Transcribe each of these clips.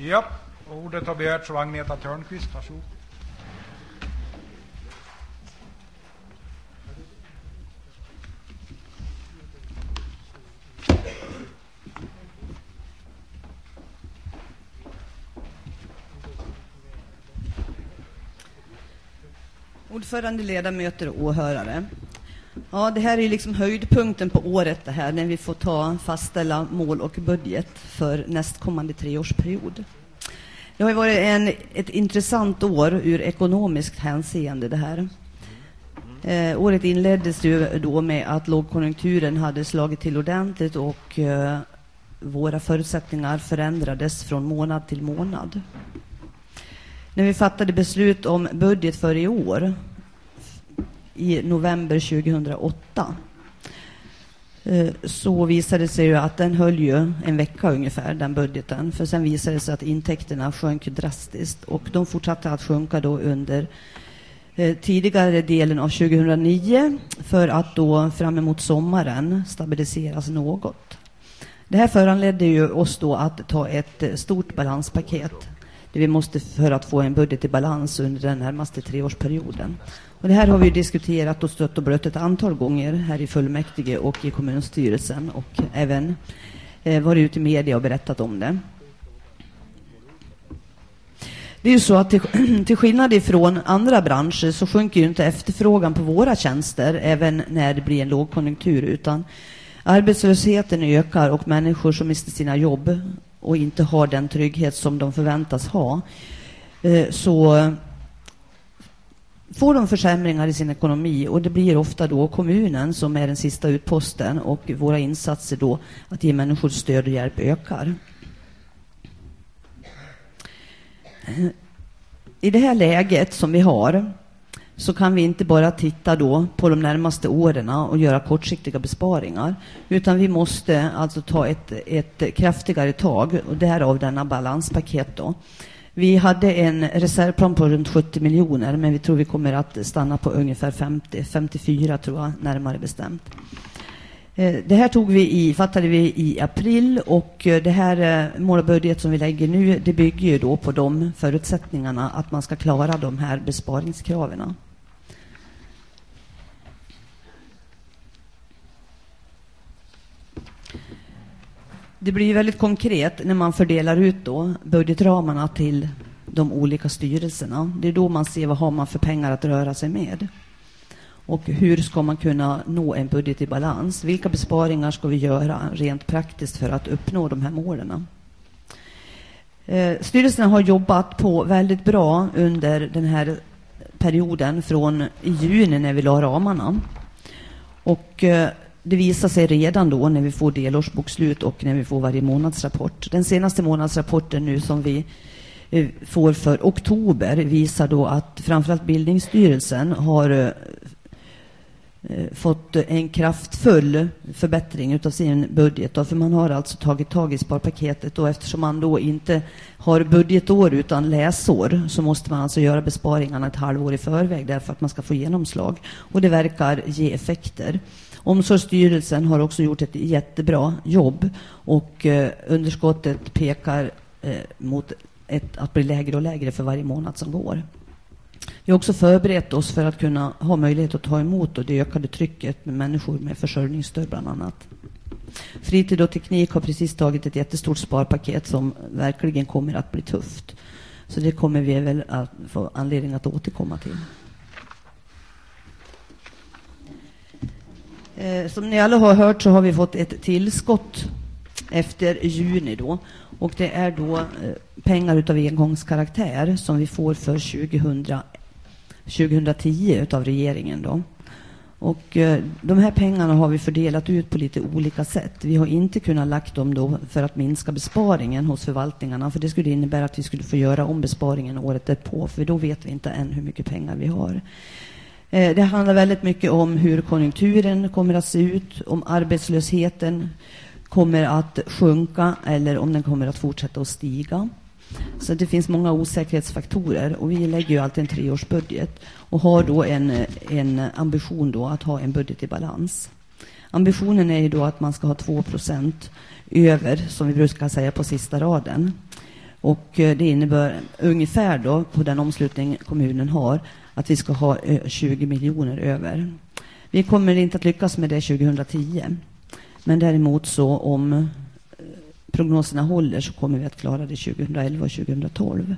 Ja, ordet har begärts av Agneta Törnqvist. Varsågod. Ordförande, ledamöter och åhörare. Ja, det här är liksom höjdpunkten på året det här, när vi får ta fastställa mål och budget för nästkommande treårsperiod. Det har varit en, ett intressant år ur ekonomiskt hänseende det här. Eh, året inleddes ju då med att lågkonjunkturen hade slagit till ordentligt och eh, våra förutsättningar förändrades från månad till månad. När vi fattade beslut om budget för i år i november 2008 eh, så visade det sig ju att den höll ju en vecka ungefär, den budgeten. För sen visade det sig att intäkterna sjönk drastiskt och de fortsatte att sjunka då under eh, tidigare delen av 2009 för att då fram emot sommaren stabiliseras något. Det här föranledde ju oss då att ta ett eh, stort balanspaket det vi måste för att få en budget i balans under den närmaste treårsperioden. Och det här har vi diskuterat och stött och blött ett antal gånger här i fullmäktige och i kommunstyrelsen och även eh, varit ute i media och berättat om det. Det är ju så att till, till skillnad ifrån andra branscher så sjunker ju inte efterfrågan på våra tjänster även när det blir en lågkonjunktur utan arbetslösheten ökar och människor som mister sina jobb och inte har den trygghet som de förväntas ha eh, så får de försämringar i sin ekonomi och det blir ofta då kommunen som är den sista utposten och våra insatser då att ge människor stöd och hjälp ökar. Eh, I det här läget som vi har så kan vi inte bara titta då på de närmaste åren och göra kortsiktiga besparingar, utan vi måste alltså ta ett, ett kraftigare tag och därav denna balanspaket då. Vi hade en reservplan på runt 70 miljoner, men vi tror vi kommer att stanna på ungefär 50, 54 tror jag, närmare bestämt. Eh, det här tog vi i, fattade vi i april och eh, det här eh, målbudget som vi lägger nu, det bygger ju då på de förutsättningarna att man ska klara de här besparingskraven. Det blir väldigt konkret när man fördelar ut då budgetramarna till de olika styrelserna. Det är då man ser vad har man för pengar att röra sig med. Och hur ska man kunna nå en budget i balans? Vilka besparingar ska vi göra rent praktiskt för att uppnå de här målen? Eh, styrelserna har jobbat på väldigt bra under den här perioden från i juni när vi la ramarna. Och eh, det visar sig redan då när vi får delårsbokslut och när vi får varje månadsrapport. Den senaste månadsrapporten nu som vi eh, får för oktober visar då att framförallt Bildningsstyrelsen har eh, eh, fått en kraftfull förbättring av sin budget. Då, för man har alltså tagit tag i sparpaketet och eftersom man då inte har budgetår utan läsår så måste man alltså göra besparingarna ett halvår i förväg därför att man ska få genomslag. Och det verkar ge effekter. Omsorgsstyrelsen har också gjort ett jättebra jobb och eh, underskottet pekar eh, mot ett, att bli lägre och lägre för varje månad som går. Vi har också förberett oss för att kunna ha möjlighet att ta emot det ökade trycket med människor med försörjningsstöd bland annat. Fritid och teknik har precis tagit ett jättestort sparpaket som verkligen kommer att bli tufft. Så det kommer vi väl att få anledning att återkomma till. Eh, som ni alla har hört så har vi fått ett tillskott efter juni då. Och det är då eh, pengar utav engångskaraktär som vi får för 2000, 2010 utav regeringen då. Och eh, de här pengarna har vi fördelat ut på lite olika sätt. Vi har inte kunnat lagt dem då för att minska besparingen hos förvaltningarna, för det skulle innebära att vi skulle få göra om besparingen året därpå, för då vet vi inte än hur mycket pengar vi har. Eh, det handlar väldigt mycket om hur konjunkturen kommer att se ut, om arbetslösheten kommer att sjunka eller om den kommer att fortsätta att stiga. Så det finns många osäkerhetsfaktorer och vi lägger ju alltid en treårsbudget och har då en, en ambition då att ha en budget i balans. Ambitionen är ju då att man ska ha 2% över, som vi brukar säga på sista raden. Och eh, det innebär ungefär då på den omslutning kommunen har att vi ska ha eh, 20 miljoner över. Vi kommer inte att lyckas med det 2010. Men däremot så om eh, prognoserna håller så kommer vi att klara det 2011 och 2012.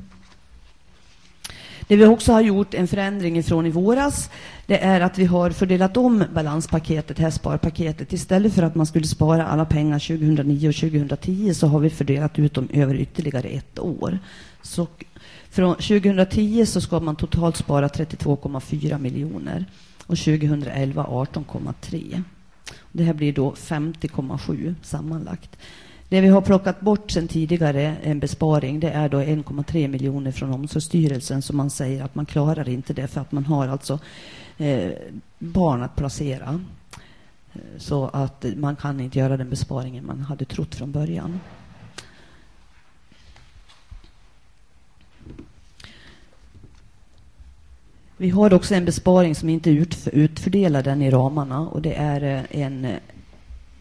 Det vi också har gjort en förändring från i våras, det är att vi har fördelat om balanspaketet, här sparpaketet. Istället för att man skulle spara alla pengar 2009 och 2010 så har vi fördelat ut dem över ytterligare ett år. Så från 2010 så ska man totalt spara 32,4 miljoner och 2011 18,3. Det här blir då 50,7 sammanlagt. Det vi har plockat bort sen tidigare, en besparing, det är då 1,3 miljoner från Omsorgsstyrelsen som man säger att man klarar inte det för att man har alltså eh, barn att placera. Eh, så att man kan inte göra den besparingen man hade trott från början. Vi har också en besparing som inte är utfördelad än i ramarna och det är eh, en eh,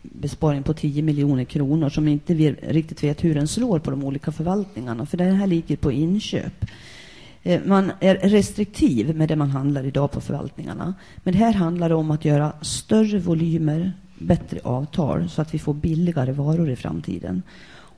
besparing på 10 miljoner kronor som inte vi riktigt vet hur den slår på de olika förvaltningarna. För det här ligger på inköp. Eh, man är restriktiv med det man handlar idag på förvaltningarna. Men här handlar det om att göra större volymer, bättre avtal så att vi får billigare varor i framtiden.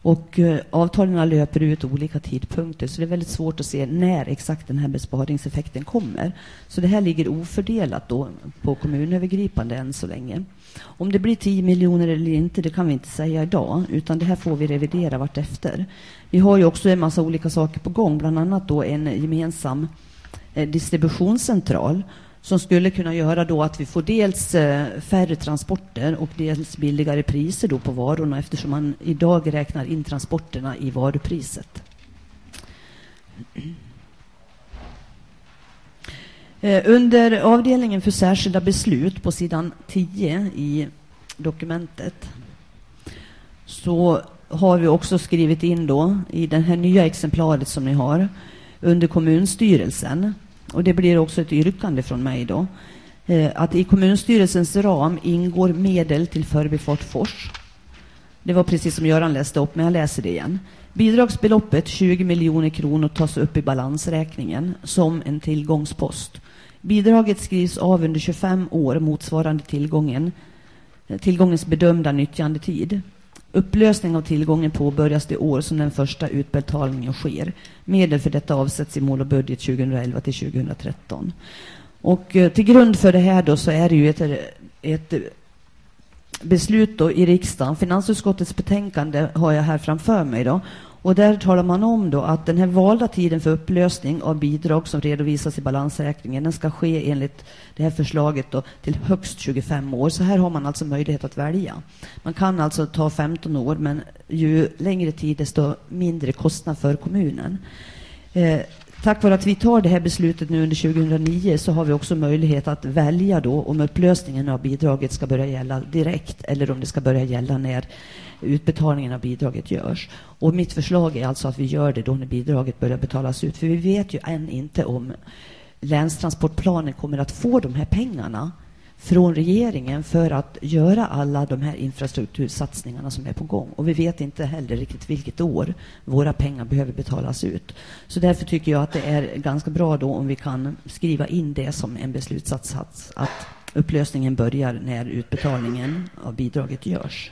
Och eh, avtalen löper ut olika tidpunkter så det är väldigt svårt att se när exakt den här besparingseffekten kommer. Så det här ligger ofördelat då på kommunövergripande än så länge. Om det blir 10 miljoner eller inte, det kan vi inte säga idag, utan det här får vi revidera vartefter. Vi har ju också en massa olika saker på gång, bland annat då en gemensam eh, distributionscentral som skulle kunna göra då att vi får dels eh, färre transporter och dels billigare priser då på varorna eftersom man idag räknar in transporterna i varupriset. Eh, under avdelningen för särskilda beslut på sidan 10 i dokumentet så har vi också skrivit in då i det här nya exemplaret som ni har under kommunstyrelsen och det blir också ett yrkande från mig då eh, att i kommunstyrelsens ram ingår medel till Förbifart Fors. Det var precis som Göran läste upp, men jag läser det igen. Bidragsbeloppet 20 miljoner kronor tas upp i balansräkningen som en tillgångspost. Bidraget skrivs av under 25 år motsvarande tillgången, eh, tillgångens bedömda nyttjandetid. Upplösning av tillgången påbörjas det år som den första utbetalningen sker. Medel för detta avsätts i mål och budget 2011 till 2013. Och eh, till grund för det här då så är det ju ett, ett beslut då i riksdagen. Finansutskottets betänkande har jag här framför mig. Då. Och där talar man om då att den här valda tiden för upplösning av bidrag som redovisas i balansräkningen den ska ske enligt det här förslaget då, till högst 25 år. Så här har man alltså möjlighet att välja. Man kan alltså ta 15 år, men ju längre tid desto mindre kostnad för kommunen. Eh, Tack vare att vi tar det här beslutet nu under 2009 så har vi också möjlighet att välja då om upplösningen av bidraget ska börja gälla direkt eller om det ska börja gälla när utbetalningen av bidraget görs. Och mitt förslag är alltså att vi gör det då när bidraget börjar betalas ut. För vi vet ju än inte om länstransportplanen kommer att få de här pengarna från regeringen för att göra alla de här infrastruktursatsningarna som är på gång. Och vi vet inte heller riktigt vilket år våra pengar behöver betalas ut. Så därför tycker jag att det är ganska bra då om vi kan skriva in det som en beslutssats att upplösningen börjar när utbetalningen av bidraget görs.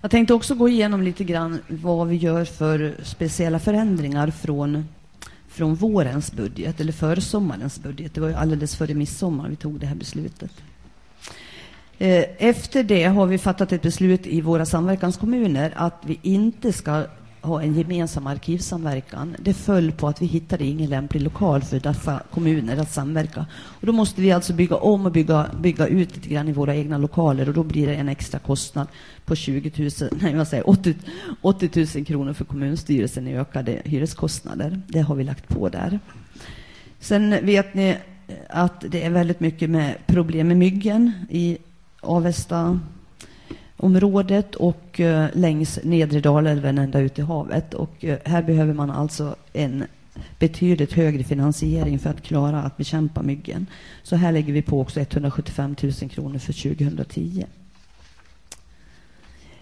Jag tänkte också gå igenom lite grann vad vi gör för speciella förändringar från från vårens budget, eller försommarens budget. Det var ju alldeles före midsommar vi tog det här beslutet. Eh, efter det har vi fattat ett beslut i våra samverkanskommuner att vi inte ska ha en gemensam arkivsamverkan. Det föll på att vi hittade ingen lämplig lokal för dessa kommuner att samverka. Och då måste vi alltså bygga om och bygga, bygga ut lite grann i våra egna lokaler och då blir det en extra kostnad på 20 000, nej vad säger 80, 80 000 kronor för kommunstyrelsen i ökade hyreskostnader. Det har vi lagt på där. Sen vet ni att det är väldigt mycket med problem med myggen i Avesta området och eh, längs nedre Dalälven ända ut i havet. Och eh, här behöver man alltså en betydligt högre finansiering för att klara att bekämpa myggen. Så här lägger vi på också 175 000 kronor för 2010.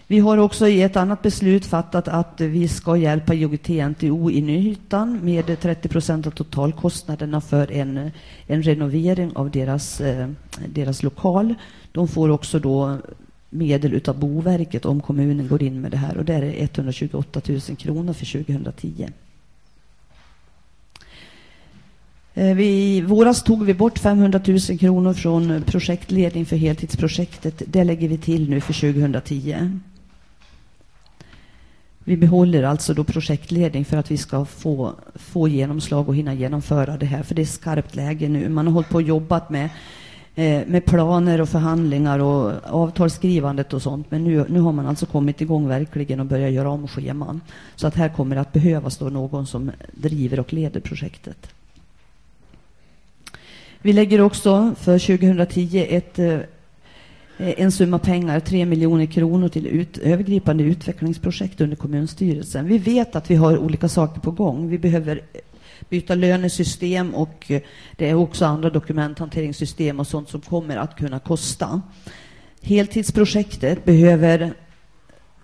Vi har också i ett annat beslut fattat att vi ska hjälpa IOGT-NTO i Nyhyttan med 30 procent av totalkostnaderna för en, en renovering av deras, eh, deras lokal. De får också då medel utav Boverket om kommunen går in med det här och det är 128 000 kronor för 2010. Eh, vi, I våras tog vi bort 500 000 kronor från projektledning för heltidsprojektet. Det lägger vi till nu för 2010. Vi behåller alltså då projektledning för att vi ska få, få genomslag och hinna genomföra det här. För det är skarpt läge nu. Man har hållit på och jobbat med, eh, med planer och förhandlingar och avtalsskrivandet och sånt. Men nu, nu har man alltså kommit igång verkligen och börjat göra om scheman. Så att här kommer att behövas då någon som driver och leder projektet. Vi lägger också för 2010 ett eh, en summa pengar, 3 miljoner kronor till ut, övergripande utvecklingsprojekt under kommunstyrelsen. Vi vet att vi har olika saker på gång. Vi behöver byta lönesystem och eh, det är också andra dokumenthanteringssystem och sånt som kommer att kunna kosta. Heltidsprojektet behöver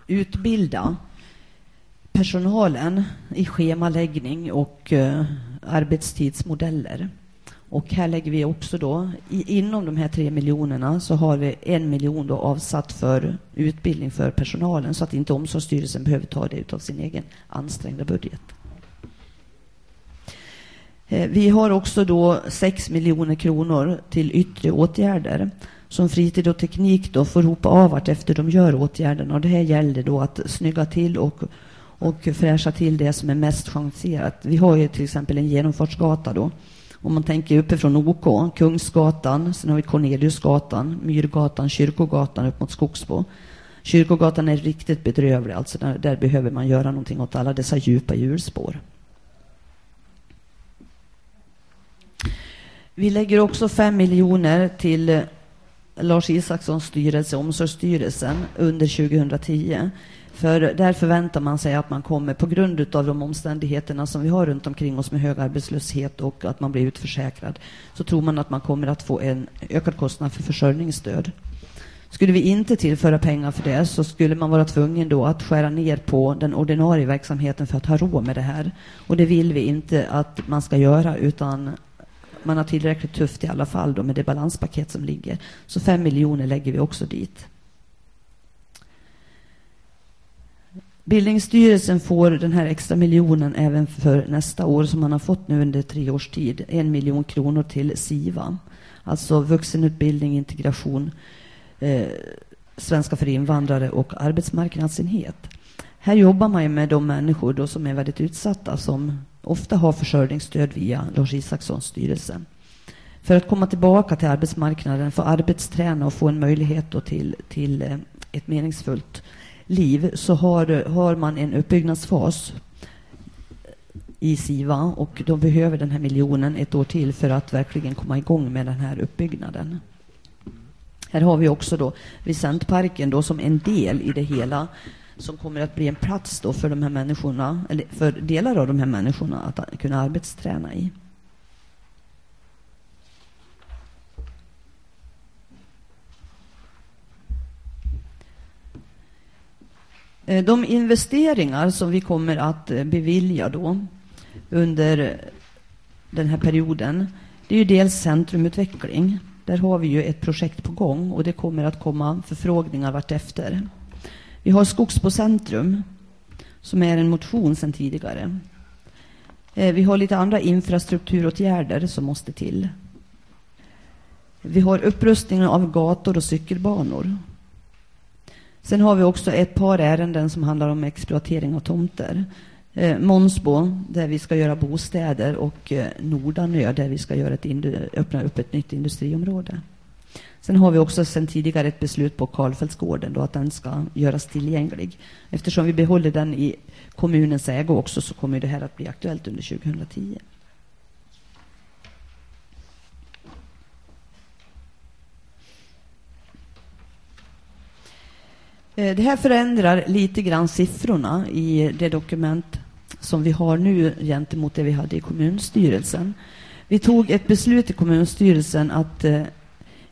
utbilda personalen i schemaläggning och eh, arbetstidsmodeller. Och här lägger vi också då, i, inom de här tre miljonerna så har vi en miljon då avsatt för utbildning för personalen så att inte Omsorgsstyrelsen behöver ta det av sin egen ansträngda budget. Eh, vi har också då 6 miljoner kronor till yttre åtgärder som fritid och teknik då får ropa av vart efter de gör åtgärderna. Och det här gäller då att snygga till och, och fräscha till det som är mest chanserat. Vi har ju till exempel en genomfartsgata då om man tänker uppifrån OK, Kungsgatan, sen har vi Corneliusgatan, Myrgatan, Kyrkogatan upp mot Skogsbo. Kyrkogatan är riktigt bedrövlig, alltså där, där behöver man göra någonting åt alla dessa djupa hjulspår. Vi lägger också fem miljoner till eh, Lars Isakssons styrelse, Omsorgsstyrelsen, under 2010. För där förväntar man sig att man kommer, på grund av de omständigheterna som vi har runt omkring oss med hög arbetslöshet och att man blir utförsäkrad, så tror man att man kommer att få en ökad kostnad för försörjningsstöd. Skulle vi inte tillföra pengar för det så skulle man vara tvungen då att skära ner på den ordinarie verksamheten för att ha råd med det här. Och det vill vi inte att man ska göra utan man har tillräckligt tufft i alla fall då med det balanspaket som ligger. Så fem miljoner lägger vi också dit. Bildningsstyrelsen får den här extra miljonen även för nästa år som man har fått nu under tre års tid. En miljon kronor till SIVA. Alltså vuxenutbildning, integration, eh, svenska för invandrare och arbetsmarknadsenhet. Här jobbar man med de människor då som är väldigt utsatta som ofta har försörjningsstöd via Lars Isakssons styrelse. För att komma tillbaka till arbetsmarknaden, få arbetsträna och få en möjlighet till, till eh, ett meningsfullt liv så har, har man en uppbyggnadsfas i SIVA och de behöver den här miljonen ett år till för att verkligen komma igång med den här uppbyggnaden. Här har vi också då då som en del i det hela som kommer att bli en plats då för de här människorna, eller för delar av de här människorna att kunna arbetsträna i. Eh, de investeringar som vi kommer att eh, bevilja då under den här perioden, det är ju dels centrumutveckling. Där har vi ju ett projekt på gång och det kommer att komma förfrågningar vartefter. Vi har Skogsbo centrum, som är en motion sedan tidigare. Eh, vi har lite andra infrastrukturåtgärder som måste till. Vi har upprustningen av gator och cykelbanor Sen har vi också ett par ärenden som handlar om exploatering av tomter. Eh, Månsbo, där vi ska göra bostäder, och eh, Nordanö, där vi ska göra ett öppna upp ett nytt industriområde. Sen har vi också sedan tidigare ett beslut på Karlfeldtsgården då att den ska göras tillgänglig. Eftersom vi behåller den i kommunens ägo också så kommer det här att bli aktuellt under 2010. Eh, det här förändrar lite grann siffrorna i det dokument som vi har nu gentemot det vi hade i kommunstyrelsen. Vi tog ett beslut i kommunstyrelsen att eh,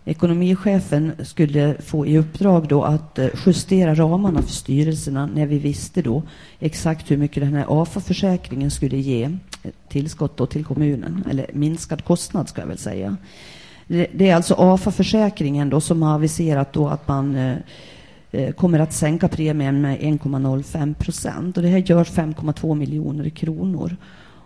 Ekonomichefen skulle få i uppdrag då att eh, justera ramarna för styrelserna när vi visste då exakt hur mycket den här AFA-försäkringen skulle ge eh, tillskott då till kommunen, eller minskad kostnad ska jag väl säga. Det är alltså AFA-försäkringen då som har aviserat då att man eh, kommer att sänka premien med 1,05 procent. Och det här gör 5,2 miljoner kronor.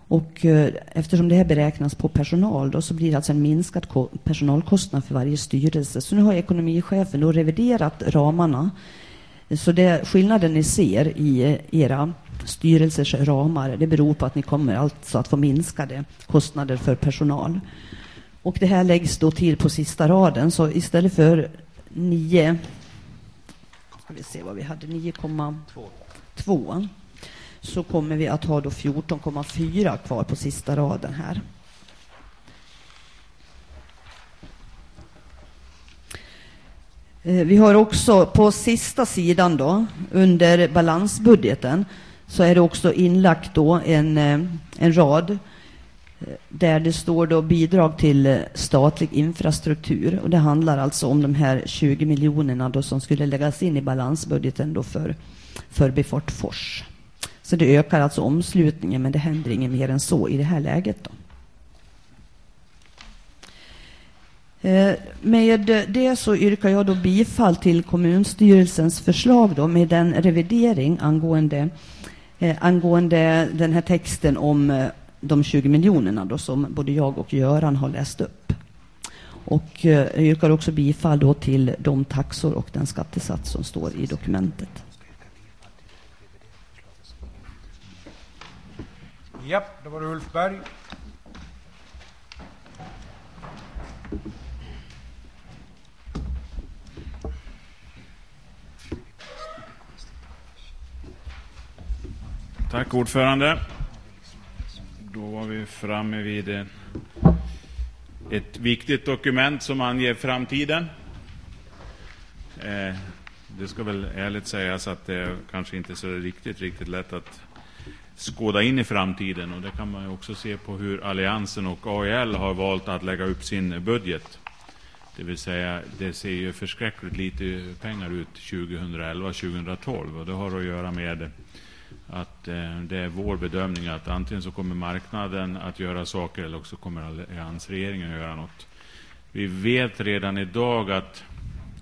Och eh, eftersom det här beräknas på personal då, så blir det alltså en minskad personalkostnad för varje styrelse. Så nu har ekonomichefen då reviderat ramarna. Så det, skillnaden ni ser i eh, era styrelsers ramar, det beror på att ni kommer alltså att få minskade kostnader för personal. Och det här läggs då till på sista raden, så istället för 9, ska vi se vad vi hade, 9,2 så kommer vi att ha då 14,4 kvar på sista raden här. Eh, vi har också på sista sidan då, under balansbudgeten, så är det också inlagt då en, eh, en rad eh, där det står då bidrag till statlig infrastruktur. Och det handlar alltså om de här 20 miljonerna då som skulle läggas in i balansbudgeten då för Förbifart Fors. Så det ökar alltså omslutningen, men det händer inget mer än så i det här läget. Då. Eh, med det så yrkar jag då bifall till kommunstyrelsens förslag då med den revidering angående, eh, angående den här texten om eh, de 20 miljonerna då som både jag och Göran har läst upp. Och eh, jag yrkar också bifall då till de taxor och den skattesats som står i dokumentet. Japp, då var det Ulf Berg. Tack ordförande. Då var vi framme vid eh, ett viktigt dokument som anger framtiden. Eh, det ska väl ärligt sägas att det kanske inte är så riktigt, riktigt lätt att skåda in i framtiden. Och det kan man också se på hur Alliansen och AIL har valt att lägga upp sin budget. Det vill säga, det ser ju förskräckligt lite pengar ut 2011-2012. Och det har att göra med att eh, det är vår bedömning att antingen så kommer marknaden att göra saker eller också kommer alliansregeringen att göra något. Vi vet redan idag att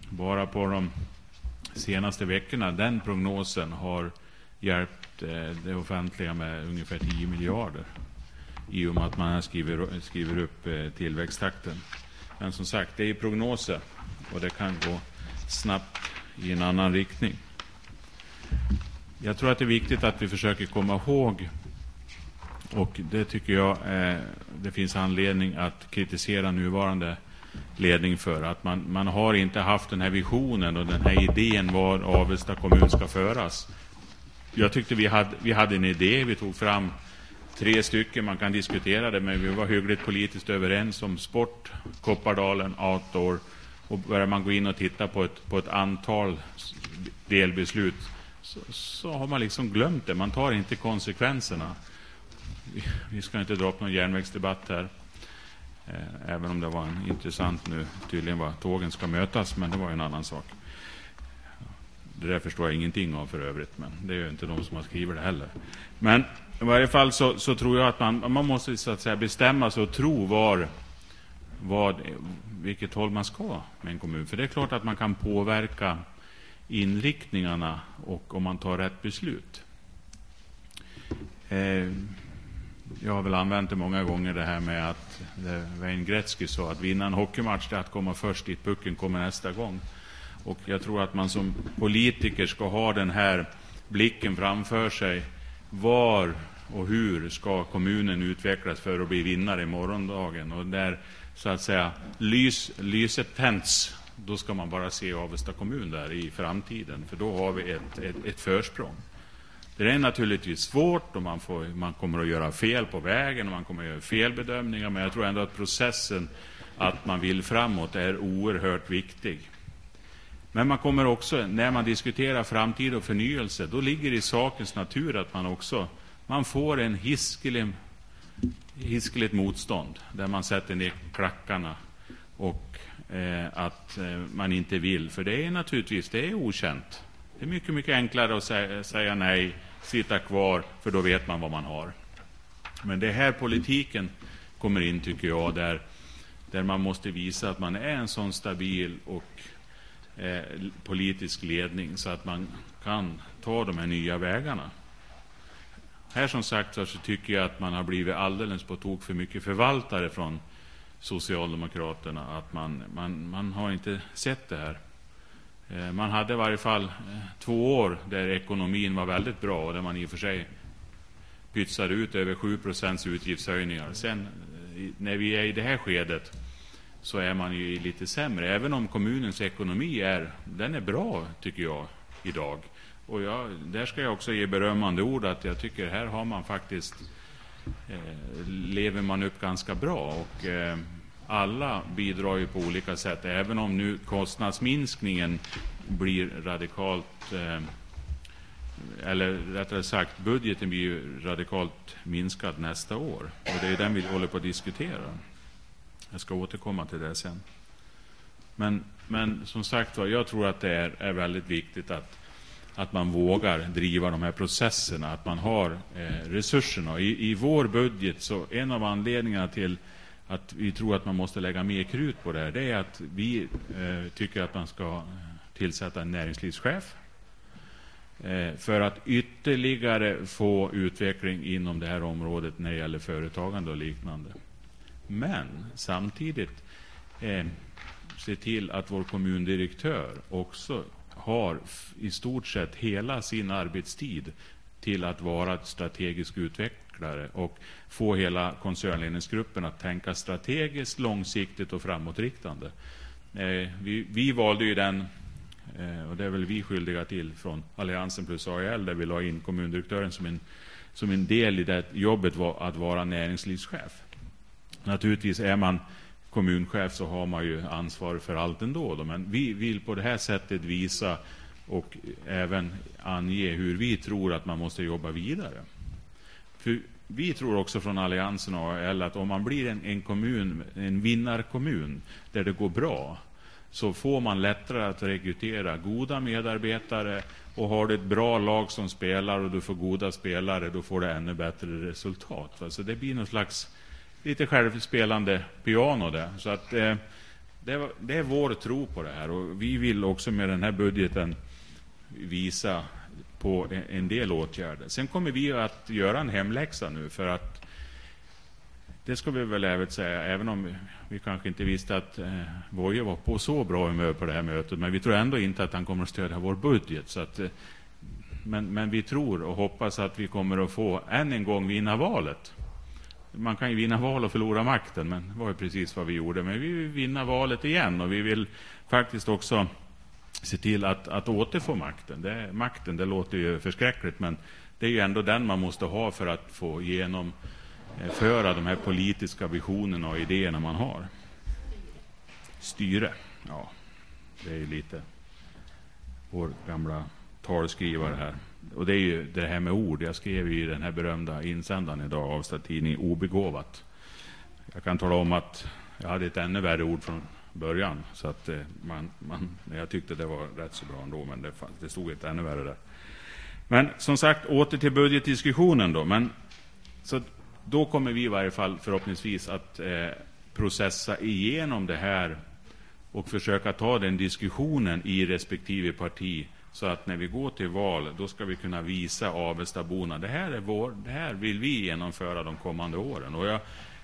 bara på de senaste veckorna, den prognosen har hjälpt Eh, det offentliga med ungefär 10 miljarder i och med att man skriver, skriver upp eh, tillväxttakten. Men som sagt, det är prognoser och det kan gå snabbt i en annan riktning. Jag tror att det är viktigt att vi försöker komma ihåg och det tycker jag eh, det finns anledning att kritisera nuvarande ledning för. Att man, man har inte haft den här visionen och den här idén var Avesta kommun ska föras jag tyckte vi hade, vi hade en idé, vi tog fram tre stycken, man kan diskutera det, men vi var hyggligt politiskt överens om sport, Koppardalen, outdoor, och börjar man gå in och titta på ett, på ett antal delbeslut så, så har man liksom glömt det, man tar inte konsekvenserna. Vi, vi ska inte dra upp någon järnvägsdebatt här, eh, även om det var en intressant nu, tydligen var tågen ska mötas, men det var en annan sak. Det där förstår jag ingenting av för övrigt, men det är ju inte de som har skrivit det heller. Men i varje fall så, så tror jag att man, man måste så att säga bestämma sig och tro var, vad, vilket håll man ska med en kommun. För det är klart att man kan påverka inriktningarna och om man tar rätt beslut. Eh, jag har väl använt det många gånger det här med att Wayne Gretzky sa att vinna en hockeymatch är att komma först dit pucken kommer nästa gång. Och jag tror att man som politiker ska ha den här blicken framför sig. Var och hur ska kommunen utvecklas för att bli vinnare i morgondagen? Och där så att säga lys, lyset tänds, då ska man bara se Avesta kommun där i framtiden, för då har vi ett, ett, ett försprång. Det är naturligtvis svårt och man, får, man kommer att göra fel på vägen och man kommer att göra felbedömningar, men jag tror ändå att processen att man vill framåt är oerhört viktig. Men man kommer också, när man diskuterar framtid och förnyelse, då ligger det i sakens natur att man också man får en hiskelig, hiskeligt motstånd, där man sätter ner klackarna och eh, att eh, man inte vill. För det är naturligtvis det är okänt. Det är mycket, mycket enklare att säga, säga nej, sitta kvar, för då vet man vad man har. Men det är här politiken kommer in, tycker jag, där, där man måste visa att man är en sån stabil och eh, politisk ledning så att man kan ta de här nya vägarna. Här som sagt så tycker jag att man har blivit alldeles på tok för mycket förvaltare från Socialdemokraterna. Att man, man, man har inte sett det här. Eh, man hade i varje fall eh, två år där ekonomin var väldigt bra och där man i och för sig pytsade ut över 7 procents utgiftshöjningar. Sen eh, när vi är i det här skedet så är man ju lite sämre. Även om kommunens ekonomi är, den är bra, tycker jag, idag. Och jag, där ska jag också ge berömmande ord att jag tycker här har man faktiskt eh, lever man upp ganska bra. Och eh, alla bidrar ju på olika sätt, även om nu kostnadsminskningen blir radikalt eh, eller rättare sagt, budgeten blir ju radikalt minskad nästa år. Och det är den vi håller på att diskutera. Jag ska återkomma till det sen. Men, men som sagt var, jag tror att det är, är väldigt viktigt att, att man vågar driva de här processerna, att man har eh, resurserna. I, I vår budget, så en av anledningarna till att vi tror att man måste lägga mer krut på det här, det är att vi eh, tycker att man ska eh, tillsätta en näringslivschef eh, för att ytterligare få utveckling inom det här området när det gäller företagande och liknande. Men samtidigt eh, se till att vår kommundirektör också har i stort sett hela sin arbetstid till att vara strategisk utvecklare och få hela koncernledningsgruppen att tänka strategiskt, långsiktigt och framåtriktande. Eh, vi, vi valde ju den, eh, och det är väl vi skyldiga till, från Alliansen plus AIL, där vi la in kommundirektören som en, som en del i det jobbet var att vara näringslivschef. Naturligtvis är man kommunchef så har man ju ansvar för allt ändå. Då. Men vi vill på det här sättet visa och även ange hur vi tror att man måste jobba vidare. För vi tror också från Alliansen och AL att om man blir en, en kommun, en vinnarkommun där det går bra, så får man lättare att rekrytera goda medarbetare och har du ett bra lag som spelar och du får goda spelare, då får du ännu bättre resultat. Så det blir någon slags lite självspelande piano där. Så att, eh, det, det, är vår tro på det här. Och vi vill också med den här budgeten visa på en, en del åtgärder. Sen kommer vi att göra en hemläxa nu för att det ska vi väl även säga, även om vi kanske inte visste att eh, Voje var på så bra humör på det här mötet, men vi tror ändå inte att han kommer att stödja vår budget. Så att, eh, men, men vi tror och hoppas att vi kommer att få, än en gång, vinna valet man kan ju vinna val och förlora makten, men det var ju precis vad vi gjorde. Men vi vill vinna valet igen och vi vill faktiskt också se till att, att återfå makten. Det, makten, det låter ju förskräckligt, men det är ju ändå den man måste ha för att få genomföra eh, de här politiska visionerna och idéerna man har. Styre, ja, det är ju lite vår gamla talskrivare här och det är ju det här med ord. Jag skrev ju i den här berömda insändaren idag, Avesta Tidning, obegåvat. Jag kan tala om att jag hade ett ännu värre ord från början. Så att eh, man, man, jag tyckte det var rätt så bra ändå, men det, det stod ett ännu värre där. Men som sagt, åter till budgetdiskussionen då. Men, så då kommer vi i varje fall förhoppningsvis att eh, processa igenom det här och försöka ta den diskussionen i respektive parti så att när vi går till val, då ska vi kunna visa Avestaborna, det här, är vår, det här vill vi genomföra de kommande åren. Och jag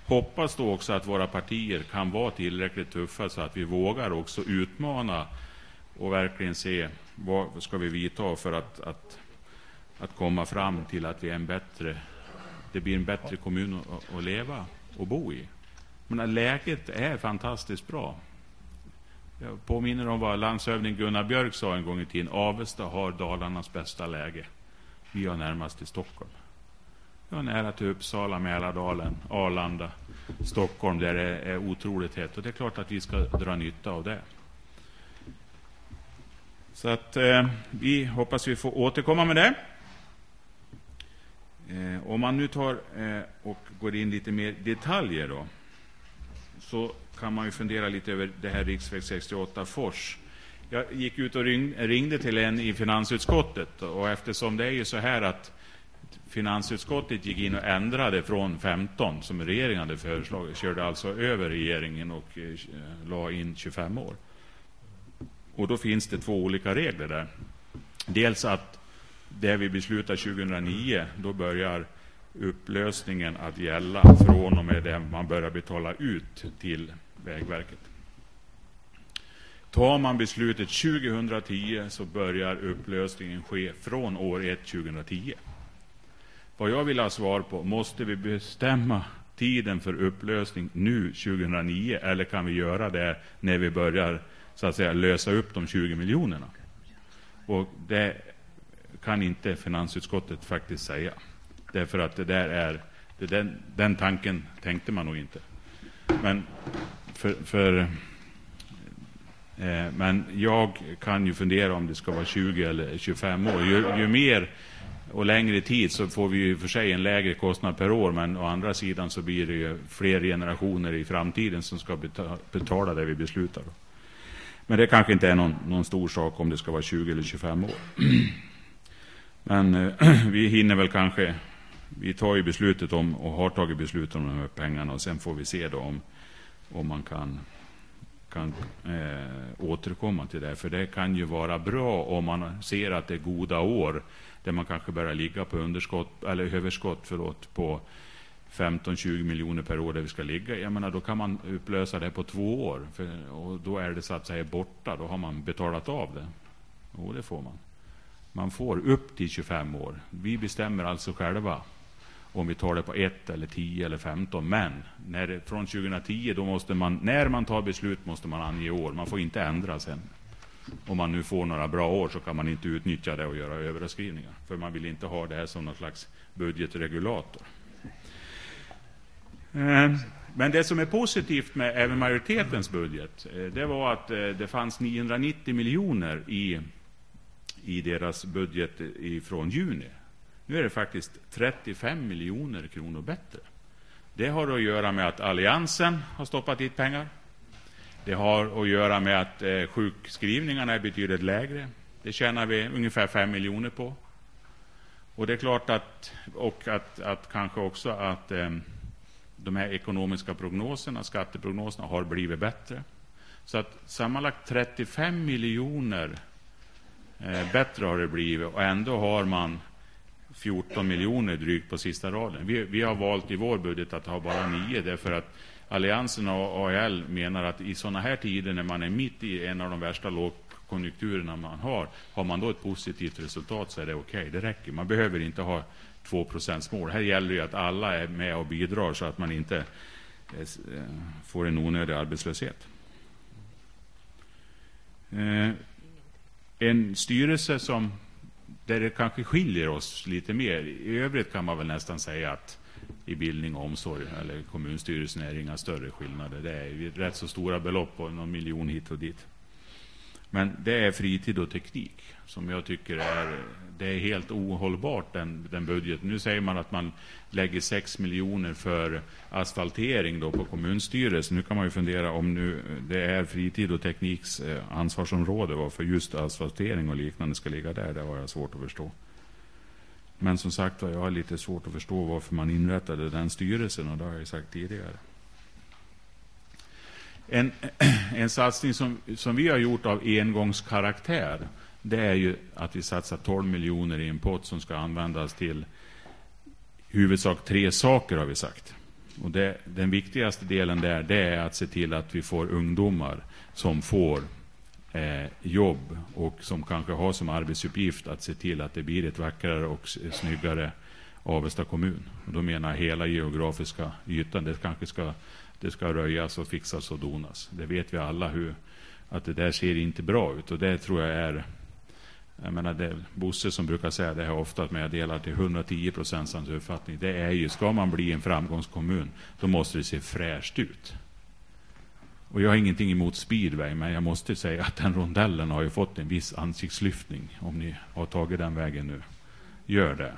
hoppas då också att våra partier kan vara tillräckligt tuffa så att vi vågar också utmana och verkligen se vad ska vi vidta för att, att, att komma fram till att vi är en bättre, det blir en bättre kommun att, att leva och bo i. Men läget är fantastiskt bra. Jag påminner om vad landshövding Gunnar Björk sa en gång i tiden. Avesta har Dalarnas bästa läge. Vi har närmast till Stockholm. Vi har nära till Uppsala, Mälardalen, Arlanda, Stockholm där det är otroligt hett. Och det är klart att vi ska dra nytta av det. Så att eh, vi hoppas vi får återkomma med det. Eh, om man nu tar eh, och går in lite mer detaljer då så kan man ju fundera lite över det här riksväg 68 Fors. Jag gick ut och ringde till en i finansutskottet och eftersom det är ju så här att finansutskottet gick in och ändrade från 15 som regeringen hade föreslagit, körde alltså över regeringen och eh, la in 25 år. Och då finns det två olika regler där. Dels att det vi beslutar 2009, då börjar upplösningen att gälla från och med det man börjar betala ut till Vägverket. Tar man beslutet 2010 så börjar upplösningen ske från år 1 2010. Vad jag vill ha svar på, måste vi bestämma tiden för upplösning nu 2009 eller kan vi göra det när vi börjar så att säga lösa upp de 20 miljonerna? Och det kan inte finansutskottet faktiskt säga. Därför att det där är, det den, den tanken tänkte man nog inte. Men, för, för eh, men jag kan ju fundera om det ska vara 20 eller 25 år. Ju, ju mer och längre tid så får vi ju för sig en lägre kostnad per år, men å andra sidan så blir det ju fler generationer i framtiden som ska betala, betala det vi beslutar. Men det kanske inte är någon, någon stor sak om det ska vara 20 eller 25 år. Men eh, vi hinner väl kanske, vi tar ju beslutet om och har tagit beslut om de här pengarna och sen får vi se då om, om man kan, kan eh, återkomma till det. För det kan ju vara bra om man ser att det är goda år där man kanske börjar ligga på underskott, eller överskott förlåt, på 15-20 miljoner per år där vi ska ligga. Jag menar, då kan man upplösa det på två år. För, och då är det så att säga borta. Då har man betalat av det. Jo, det får man. Man får upp till 25 år. Vi bestämmer alltså själva om vi tar det på 1 eller 10 eller 15. Men när från 2010, då måste man, när man tar beslut måste man ange år. Man får inte ändra sen. Om man nu får några bra år så kan man inte utnyttja det och göra överskrivningar. För man vill inte ha det här som någon slags budgetregulator. Eh, men det som är positivt med även majoritetens budget, eh, det var att eh, det fanns 990 miljoner i, i deras budget från juni. Nu är det faktiskt 35 miljoner kronor bättre. Det har att göra med att Alliansen har stoppat dit pengar. Det har att göra med att eh, sjukskrivningarna är betydligt lägre. Det tjänar vi ungefär 5 miljoner på. Och det är klart att, och att, att kanske också att eh, de här ekonomiska prognoserna, skatteprognoserna, har blivit bättre. Så att sammanlagt 35 miljoner eh, bättre har det blivit och ändå har man 14 miljoner drygt på sista raden. Vi, vi har valt i vår budget att ha bara 9 därför att Alliansen och AL menar att i sådana här tider när man är mitt i en av de värsta lågkonjunkturerna man har, har man då ett positivt resultat så är det okej, okay, det räcker. Man behöver inte ha 2% mål. Här gäller det att alla är med och bidrar så att man inte eh, eh får en onödig arbetslöshet. Eh, en styrelse som där det kanske skiljer oss lite mer. I övrigt kan man väl nästan säga att i bildning och omsorg, eller kommunstyrelsen, är det inga större skillnader. Det är rätt så stora belopp, och någon miljon hit och dit. Men det är fritid och teknik som jag tycker är, det är helt ohållbart, den, den budgeten. Nu säger man att man lägger 6 miljoner för asfaltering då på kommunstyrelsen. Nu kan man ju fundera om nu det är fritid och tekniks eh, ansvarsområde, varför just asfaltering och liknande ska ligga där, det har jag svårt att förstå. Men som sagt jag har lite svårt att förstå varför man inrättade den styrelsen och det har jag sagt tidigare. En, en satsning som, som vi har gjort av engångskaraktär det är ju att vi satsar 12 miljoner i en pott som ska användas till huvudsak tre saker har vi sagt. Och det, den viktigaste delen där det är att se till att vi får ungdomar som får eh, jobb och som kanske har som arbetsuppgift att se till att det blir ett vackrare och snyggare Avesta kommun. Och då menar jag hela geografiska ytan. Det kanske ska, det ska röjas och fixas och donas. Det vet vi alla hur att det där ser inte bra ut och det tror jag är jag menar det, Bosse som brukar säga det här ofta, men jag delar till 110 procent hans uppfattning. Det är ju, ska man bli en framgångskommun, då måste det se fräscht ut. Och jag har ingenting emot speedway, men jag måste säga att den rondellen har ju fått en viss ansiktslyftning. Om ni har tagit den vägen nu, gör det.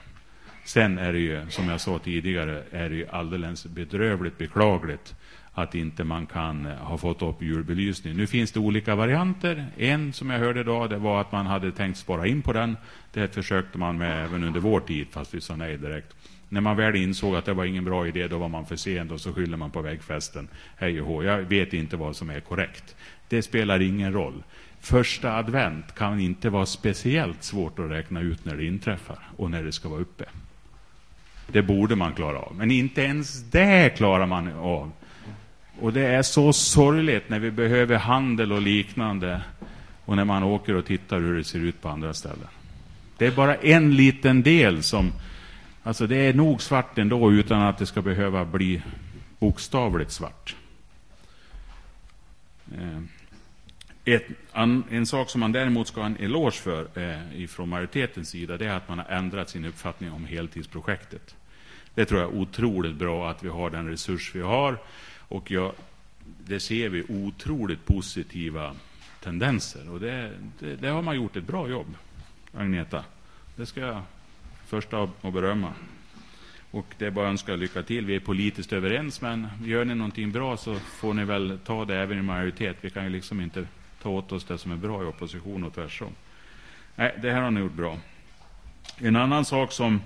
Sen är det ju, som jag sa tidigare, är det ju alldeles bedrövligt beklagligt att inte man kan eh, ha fått upp julbelysning. Nu finns det olika varianter. En som jag hörde idag, det var att man hade tänkt spara in på den. Det försökte man med även under vår tid, fast vi sa nej direkt. När man väl insåg att det var ingen bra idé, då var man för sen och så skyller man på vägfesten. Hej och hå. Jag vet inte vad som är korrekt. Det spelar ingen roll. Första advent kan inte vara speciellt svårt att räkna ut när det inträffar och när det ska vara uppe. Det borde man klara av, men inte ens det klarar man av. Och det är så sorgligt när vi behöver handel och liknande och när man åker och tittar hur det ser ut på andra ställen. Det är bara en liten del som... Alltså det är nog svart ändå utan att det ska behöva bli bokstavligt svart. Eh, ett, an, en sak som man däremot ska ha en eloge för eh, ifrån majoritetens sida, det är att man har ändrat sin uppfattning om heltidsprojektet. Det tror jag är otroligt bra att vi har den resurs vi har. Och jag, det ser vi otroligt positiva tendenser. Och det, det, det, har man gjort ett bra jobb, Agneta. Det ska jag första att berömma. Och det är bara att önska lycka till. Vi är politiskt överens, men gör ni någonting bra så får ni väl ta det även i majoritet. Vi kan ju liksom inte ta åt oss det som är bra i opposition och tvärtom. Nej, det här har ni gjort bra. En annan sak som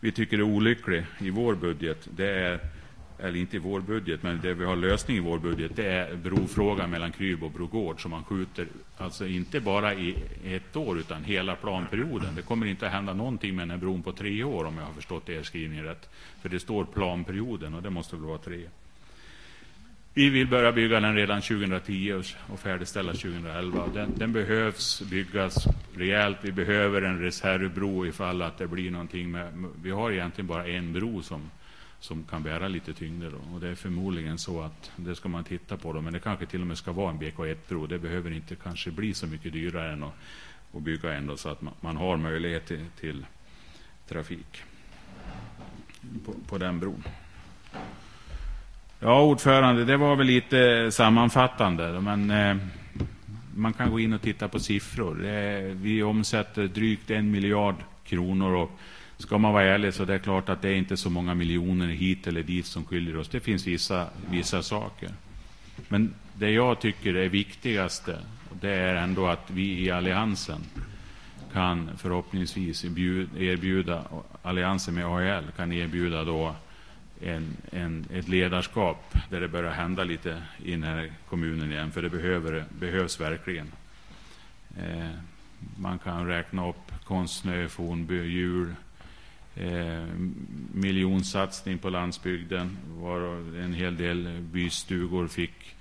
vi tycker är olycklig i vår budget, det är eller inte i vår budget, men det vi har lösning i vår budget, det är brofrågan mellan Krylbo och Brogård som man skjuter, alltså inte bara i ett år, utan hela planperioden. Det kommer inte att hända någonting med den här bron på tre år, om jag har förstått er skrivning rätt. För det står planperioden, och det måste väl vara tre. Vi vill börja bygga den redan 2010 och färdigställa 2011. Den, den, behövs byggas rejält. Vi behöver en reservbro ifall att det blir någonting med... Vi har egentligen bara en bro som som kan bära lite tyngder. Då. Och det är förmodligen så att det ska man titta på. Då. Men det kanske till och med ska vara en BK1-bro. Det behöver inte kanske bli så mycket dyrare än att, att bygga ändå så att man, man har möjlighet till, till trafik på, på, den bron. Ja, ordförande, det var väl lite sammanfattande. Men eh, man kan gå in och titta på siffror. Det, vi omsätter drygt en miljard kronor och Ska man vara ärlig så det är klart att det är inte så många miljoner hit eller dit som skiljer oss. Det finns vissa, vissa saker. Men det jag tycker är viktigaste, det är ändå att vi i Alliansen kan förhoppningsvis erbjuda, Alliansen med AEL kan erbjuda då en, en, ett ledarskap där det börjar hända lite i den här kommunen igen, för det behöver, behövs verkligen. Eh, man kan räkna upp konstsnö, fornby, jul, eh, miljonsatsning på landsbygden, var en hel del bystugor fick,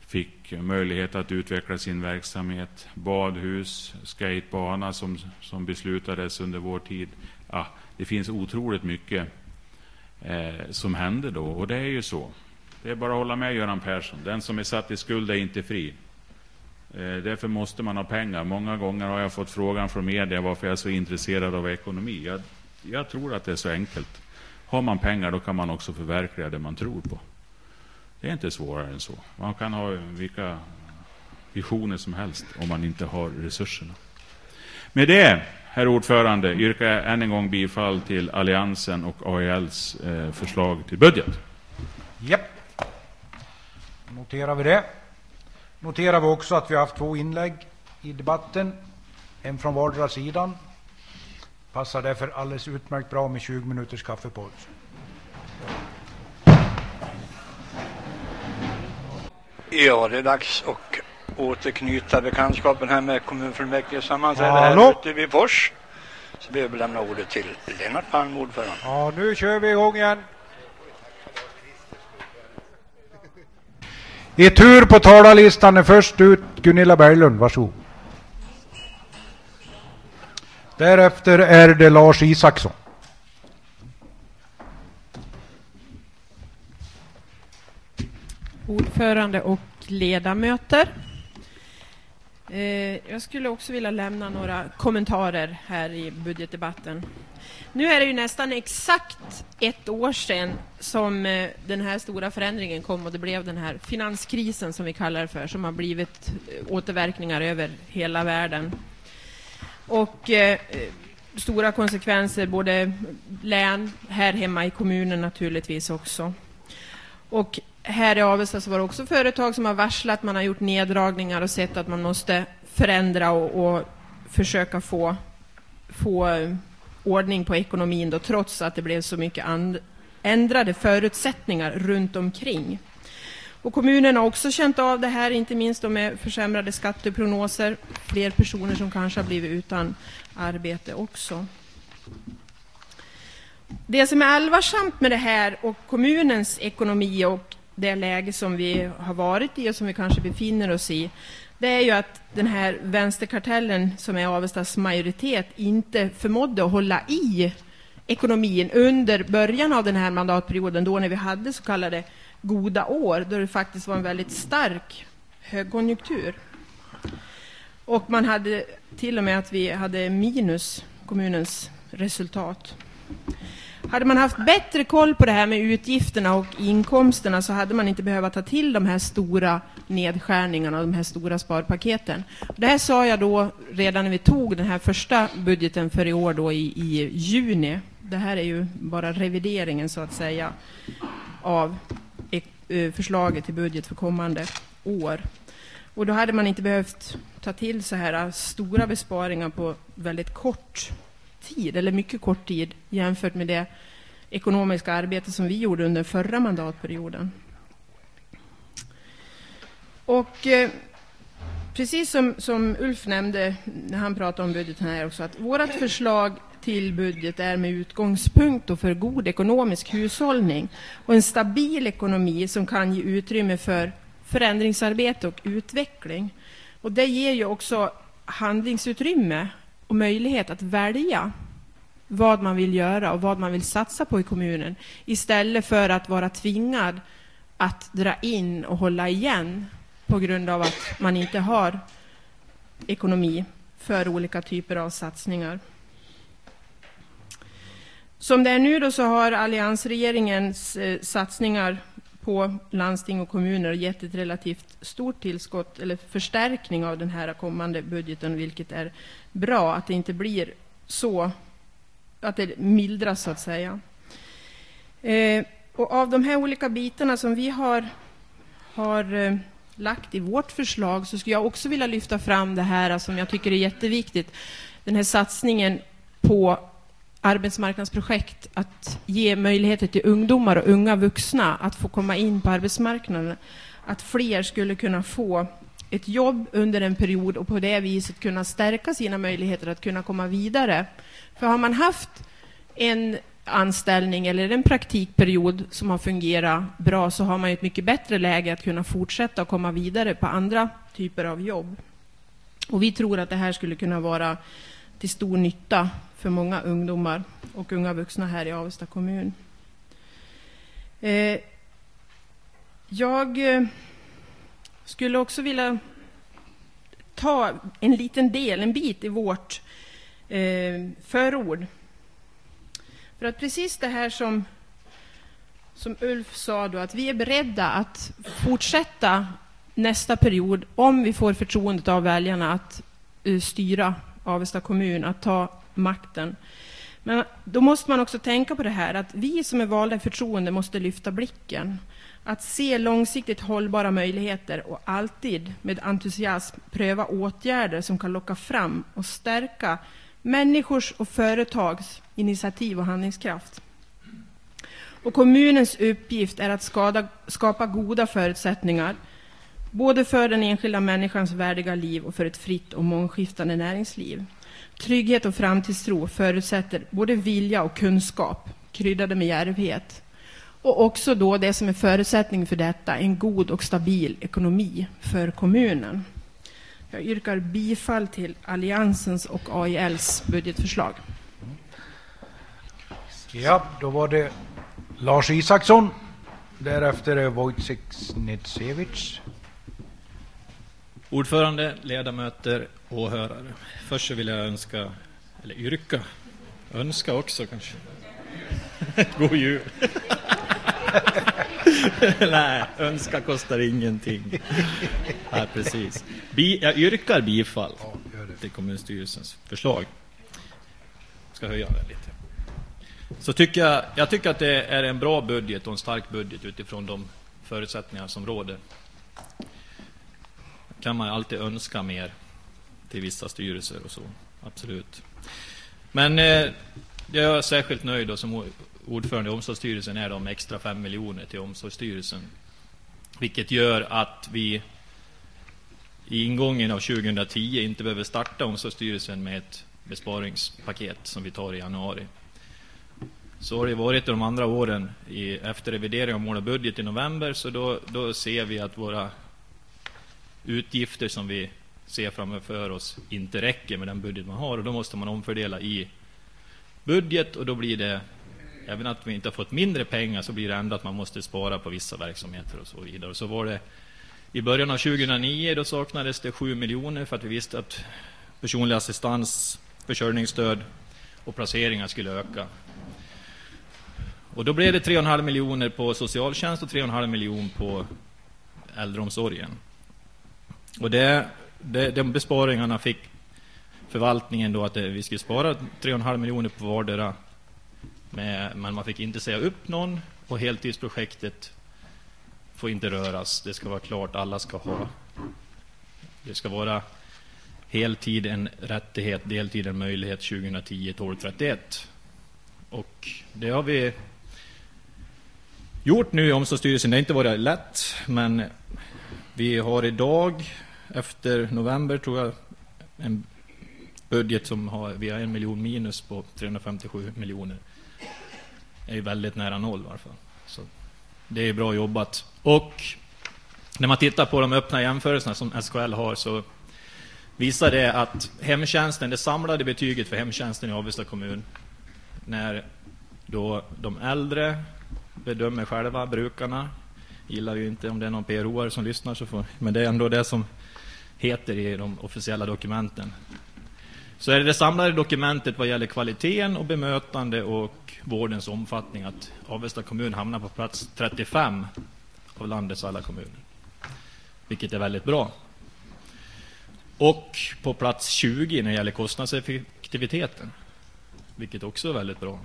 fick möjlighet att utveckla sin verksamhet. Badhus, skatebana som, som beslutades under vår tid. Ja, det finns otroligt mycket eh, som hände då, och det är ju så. Det är bara att hålla med Göran Persson. Den som är satt i skuld är inte fri. Eh, därför måste man ha pengar. Många gånger har jag fått frågan från media varför jag är så intresserad av ekonomi. Jag jag tror att det är så enkelt. Har man pengar då kan man också förverkliga det man tror på. Det är inte svårare än så. Man kan ha vilka visioner som helst om man inte har resurserna. Med det, herr ordförande, yrkar jag än en gång bifall till Alliansen och AELs eh, förslag till budget. Japp. Noterar vi det. Noterar vi också att vi har haft två inlägg i debatten. En från vardera sidan Passar därför alldeles utmärkt bra med 20 minuters kaffepaus. Ja, det är dags att återknyta bekantskapen här med kommunfullmäktige sammanträde här ute vid Fors. Så vi överlämna ordet till Lennart Palm, ordförande. Ja, nu kör vi igång igen. I tur på talarlistan är först ut Gunilla Berglund, varsågod. Därefter är det Lars Isaksson. Ordförande och ledamöter. Eh, jag skulle också vilja lämna några kommentarer här i budgetdebatten. Nu är det ju nästan exakt ett år sedan som eh, den här stora förändringen kom och det blev den här finanskrisen som vi kallar det för, som har blivit eh, återverkningar över hela världen. Och eh, stora konsekvenser, både län, här hemma i kommunen naturligtvis också. Och här i Avesta så var det också företag som har varslat, man har gjort neddragningar och sett att man måste förändra och, och försöka få, få eh, ordning på ekonomin då, trots att det blev så mycket and, ändrade förutsättningar runt omkring. Och kommunen har också känt av det här, inte minst med försämrade skatteprognoser. Fler personer som kanske har blivit utan arbete också. Det som är allvarsamt med det här och kommunens ekonomi och det läge som vi har varit i och som vi kanske befinner oss i, det är ju att den här vänsterkartellen som är Avestas majoritet inte förmådde att hålla i ekonomin under början av den här mandatperioden, då när vi hade så kallade goda år, då det faktiskt var en väldigt stark högkonjunktur. Och man hade till och med att vi hade minus kommunens resultat. Hade man haft bättre koll på det här med utgifterna och inkomsterna så hade man inte behövt ta till de här stora nedskärningarna och de här stora sparpaketen. Det här sa jag då redan när vi tog den här första budgeten för i år då i, i juni. Det här är ju bara revideringen så att säga av Eh, förslaget till budget för kommande år. Och då hade man inte behövt ta till så här eh, stora besparingar på väldigt kort tid, eller mycket kort tid, jämfört med det ekonomiska arbete som vi gjorde under förra mandatperioden. Och eh, precis som, som Ulf nämnde när han pratade om budgeten här också, att vårt förslag till budget är med utgångspunkt för god ekonomisk hushållning och en stabil ekonomi som kan ge utrymme för förändringsarbete och utveckling. Och det ger ju också handlingsutrymme och möjlighet att välja vad man vill göra och vad man vill satsa på i kommunen istället för att vara tvingad att dra in och hålla igen på grund av att man inte har ekonomi för olika typer av satsningar. Som det är nu då så har alliansregeringens eh, satsningar på landsting och kommuner gett ett relativt stort tillskott eller förstärkning av den här kommande budgeten, vilket är bra att det inte blir så att det mildras så att säga. Eh, och av de här olika bitarna som vi har, har eh, lagt i vårt förslag så skulle jag också vilja lyfta fram det här som jag tycker är jätteviktigt. Den här satsningen på arbetsmarknadsprojekt att ge möjligheter till ungdomar och unga vuxna att få komma in på arbetsmarknaden. Att fler skulle kunna få ett jobb under en period och på det viset kunna stärka sina möjligheter att kunna komma vidare. För har man haft en anställning eller en praktikperiod som har fungerat bra så har man ett mycket bättre läge att kunna fortsätta och komma vidare på andra typer av jobb. Och vi tror att det här skulle kunna vara till stor nytta för många ungdomar och unga vuxna här i Avesta kommun. Eh, jag eh, skulle också vilja ta en liten del, en bit i vårt eh, förord. För att precis det här som, som Ulf sa, då, att vi är beredda att fortsätta nästa period om vi får förtroendet av väljarna att styra Avesta kommun, att ta makten. Men då måste man också tänka på det här att vi som är valda i förtroende måste lyfta blicken. Att se långsiktigt hållbara möjligheter och alltid med entusiasm pröva åtgärder som kan locka fram och stärka människors och företags initiativ och handlingskraft. Och kommunens uppgift är att skada, skapa goda förutsättningar både för den enskilda människans värdiga liv och för ett fritt och mångskiftande näringsliv. Trygghet och framtidstro förutsätter både vilja och kunskap, kryddade med djärvhet. Och också då det som är förutsättning för detta, en god och stabil ekonomi för kommunen. Jag yrkar bifall till Alliansens och AILs budgetförslag. Ja, då var det Lars Isaksson. Därefter är Wojciech. Ordförande, ledamöter, åhörare. Först vill jag önska, eller yrka, önska också kanske. God jul! Nej, önska kostar ingenting. Ja, precis. Bi jag yrkar bifall till kommunstyrelsens förslag. ska höja den lite. Så tycker jag, jag tycker att det är en bra budget och en stark budget utifrån de förutsättningar som råder. kan man alltid önska mer till vissa styrelser och så, absolut. Men eh, jag är särskilt nöjd då, som ordförande i omsorgsstyrelsen är de extra 5 miljoner till omsorgsstyrelsen. Vilket gör att vi i ingången av 2010 inte behöver starta omsorgsstyrelsen med ett besparingspaket som vi tar i januari. Så har det varit de andra åren i, efter revidering av mål och budget i november så då, då ser vi att våra utgifter som vi ser framför oss inte räcker med den budget man har och då måste man omfördela i budget och då blir det även att vi inte har fått mindre pengar så blir det ändå att man måste spara på vissa verksamheter och så vidare. Och så var det i början av 2009 då saknades det 7 miljoner för att vi visste att personlig assistans, försörjningsstöd och placeringar skulle öka. Och då blev det 3,5 miljoner på socialtjänst och 3,5 miljoner på äldreomsorgen. Och det, de, de besparingarna fick förvaltningen då att det, vi skulle spara 3,5 miljoner på vardera. Med, men man fick inte säga upp någon och heltidsprojektet får inte röras. Det ska vara klart, alla ska ha. Det ska vara heltid en rättighet, deltid en möjlighet 2010 1231. Och det har vi gjort nu i omsorgsstyrelsen. Det har inte varit lätt, men vi har idag, efter november tror jag, en budget som har, vi har en miljon minus på 357 miljoner. Det är väldigt nära noll i alla fall. Så det är bra jobbat. Och när man tittar på de öppna jämförelserna som SKL har så visar det att hemtjänsten, det samlade betyget för hemtjänsten i Avesta kommun, när då de äldre bedömer själva, brukarna, gillar ju inte om det är någon PRO som lyssnar, så får, men det är ändå det som heter i de officiella dokumenten. Så är det det samlade dokumentet vad gäller kvaliteten och bemötande och vårdens omfattning att Avesta kommun hamnar på plats 35 av landets alla kommuner. Vilket är väldigt bra. Och på plats 20 när det gäller kostnadseffektiviteten. Vilket också är väldigt bra.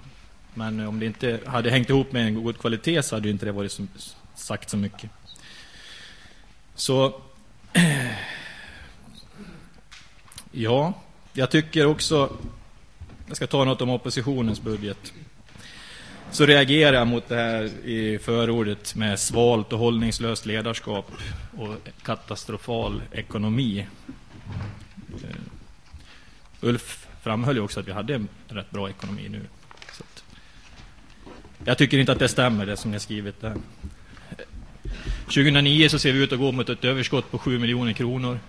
Men om det inte hade hängt ihop med en god kvalitet så hade inte det varit så, sagt så mycket. Så... Ja, jag tycker också... Jag ska ta något om oppositionens budget. Så reagerar jag mot det här i förordet med svalt och hållningslöst ledarskap och katastrofal ekonomi. Eh, Ulf framhöll ju också att vi hade en rätt bra ekonomi nu. Jag tycker inte att det stämmer, det som ni har skrivit där. Eh, 2009 så ser vi ut att gå mot ett överskott på 7 miljoner kronor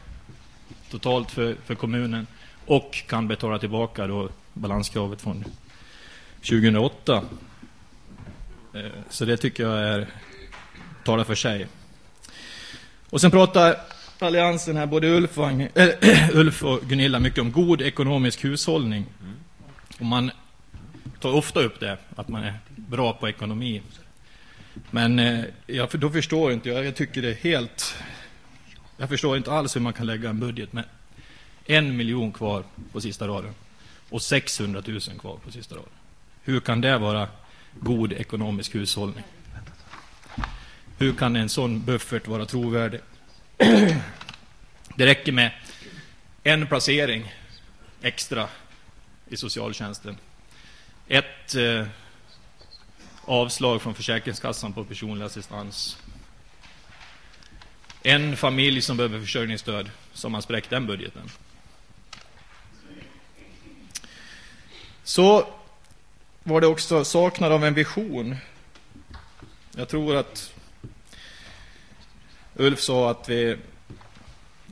totalt för, för kommunen och kan betala tillbaka då balanskravet från 2008. Eh, så det tycker jag är talar för sig. Och sen pratar Alliansen här, både Ulf och, äh, Ulf och Gunilla, mycket om god ekonomisk hushållning. Och man tar ofta upp det, att man är bra på ekonomi. Men eh, jag, då förstår inte jag, jag tycker det är helt... Jag förstår inte alls hur man kan lägga en budget med en miljon kvar på sista raden och 600 000 kvar på sista raden. Hur kan det vara god ekonomisk hushållning? Hur kan en sån buffert vara trovärdig? Det räcker med en placering extra i socialtjänsten ett eh, avslag från Försäkringskassan på personlig assistans. En familj som behöver försörjningsstöd, som har spräckt den budgeten. Så var det också saknad av en vision. Jag tror att Ulf sa att vi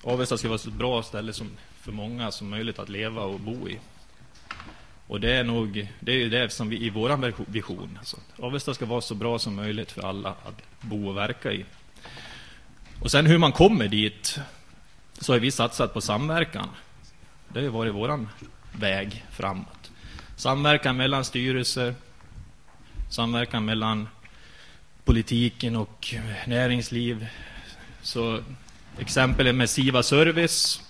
Avesta ska vara ett så bra ställe som för många som möjligt att leva och bo i. Och det är nog det är ju det som vi i vår vision. Alltså, Avesta ska vara så bra som möjligt för alla att bo och verka i. Och sen hur man kommer dit så har vi satsat på samverkan. Det har ju varit våran väg framåt. Samverkan mellan styrelser, samverkan mellan politiken och näringsliv. Så exempel med Siva Service,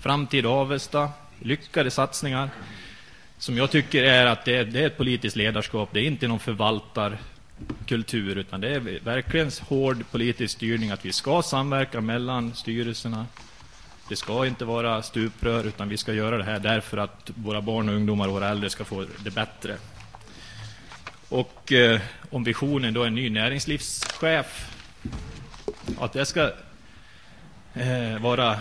Framtid Avesta, lyckade satsningar. som jag tycker är att det är, det är ett politiskt ledarskap. Det är inte någon kultur. utan det är verkligen hård politisk styrning att vi ska samverka mellan styrelserna. Det ska inte vara stuprör, utan vi ska göra det här därför att våra barn och ungdomar och våra äldre ska få det bättre. Och eh, om visionen då är en ny näringslivschef, att det ska eh, vara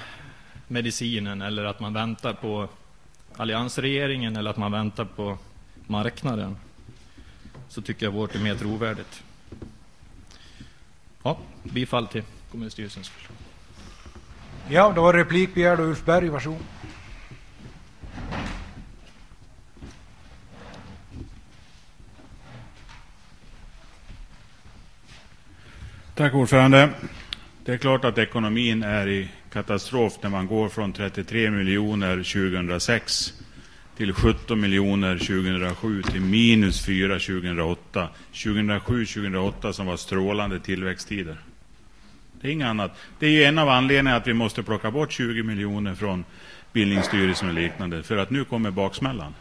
medicinen eller att man väntar på alliansregeringen eller att man väntar på marknaden så tycker jag vårt är mer trovärdigt. Ja, bifall till kommunstyrelsens förslag. Ja, då var replik begärd Ulf Berg, varsågod. Tack ordförande. Det är klart att ekonomin är i katastrof när man går från 33 miljoner 2006 till 17 miljoner 2007 till minus 4 2008. 2007-2008 som var strålande tillväxttider. Det är inget annat. Det är ju en av anledningarna att vi måste plocka bort 20 miljoner från bildningsstyrelsen och liknande för att nu kommer baksmällan.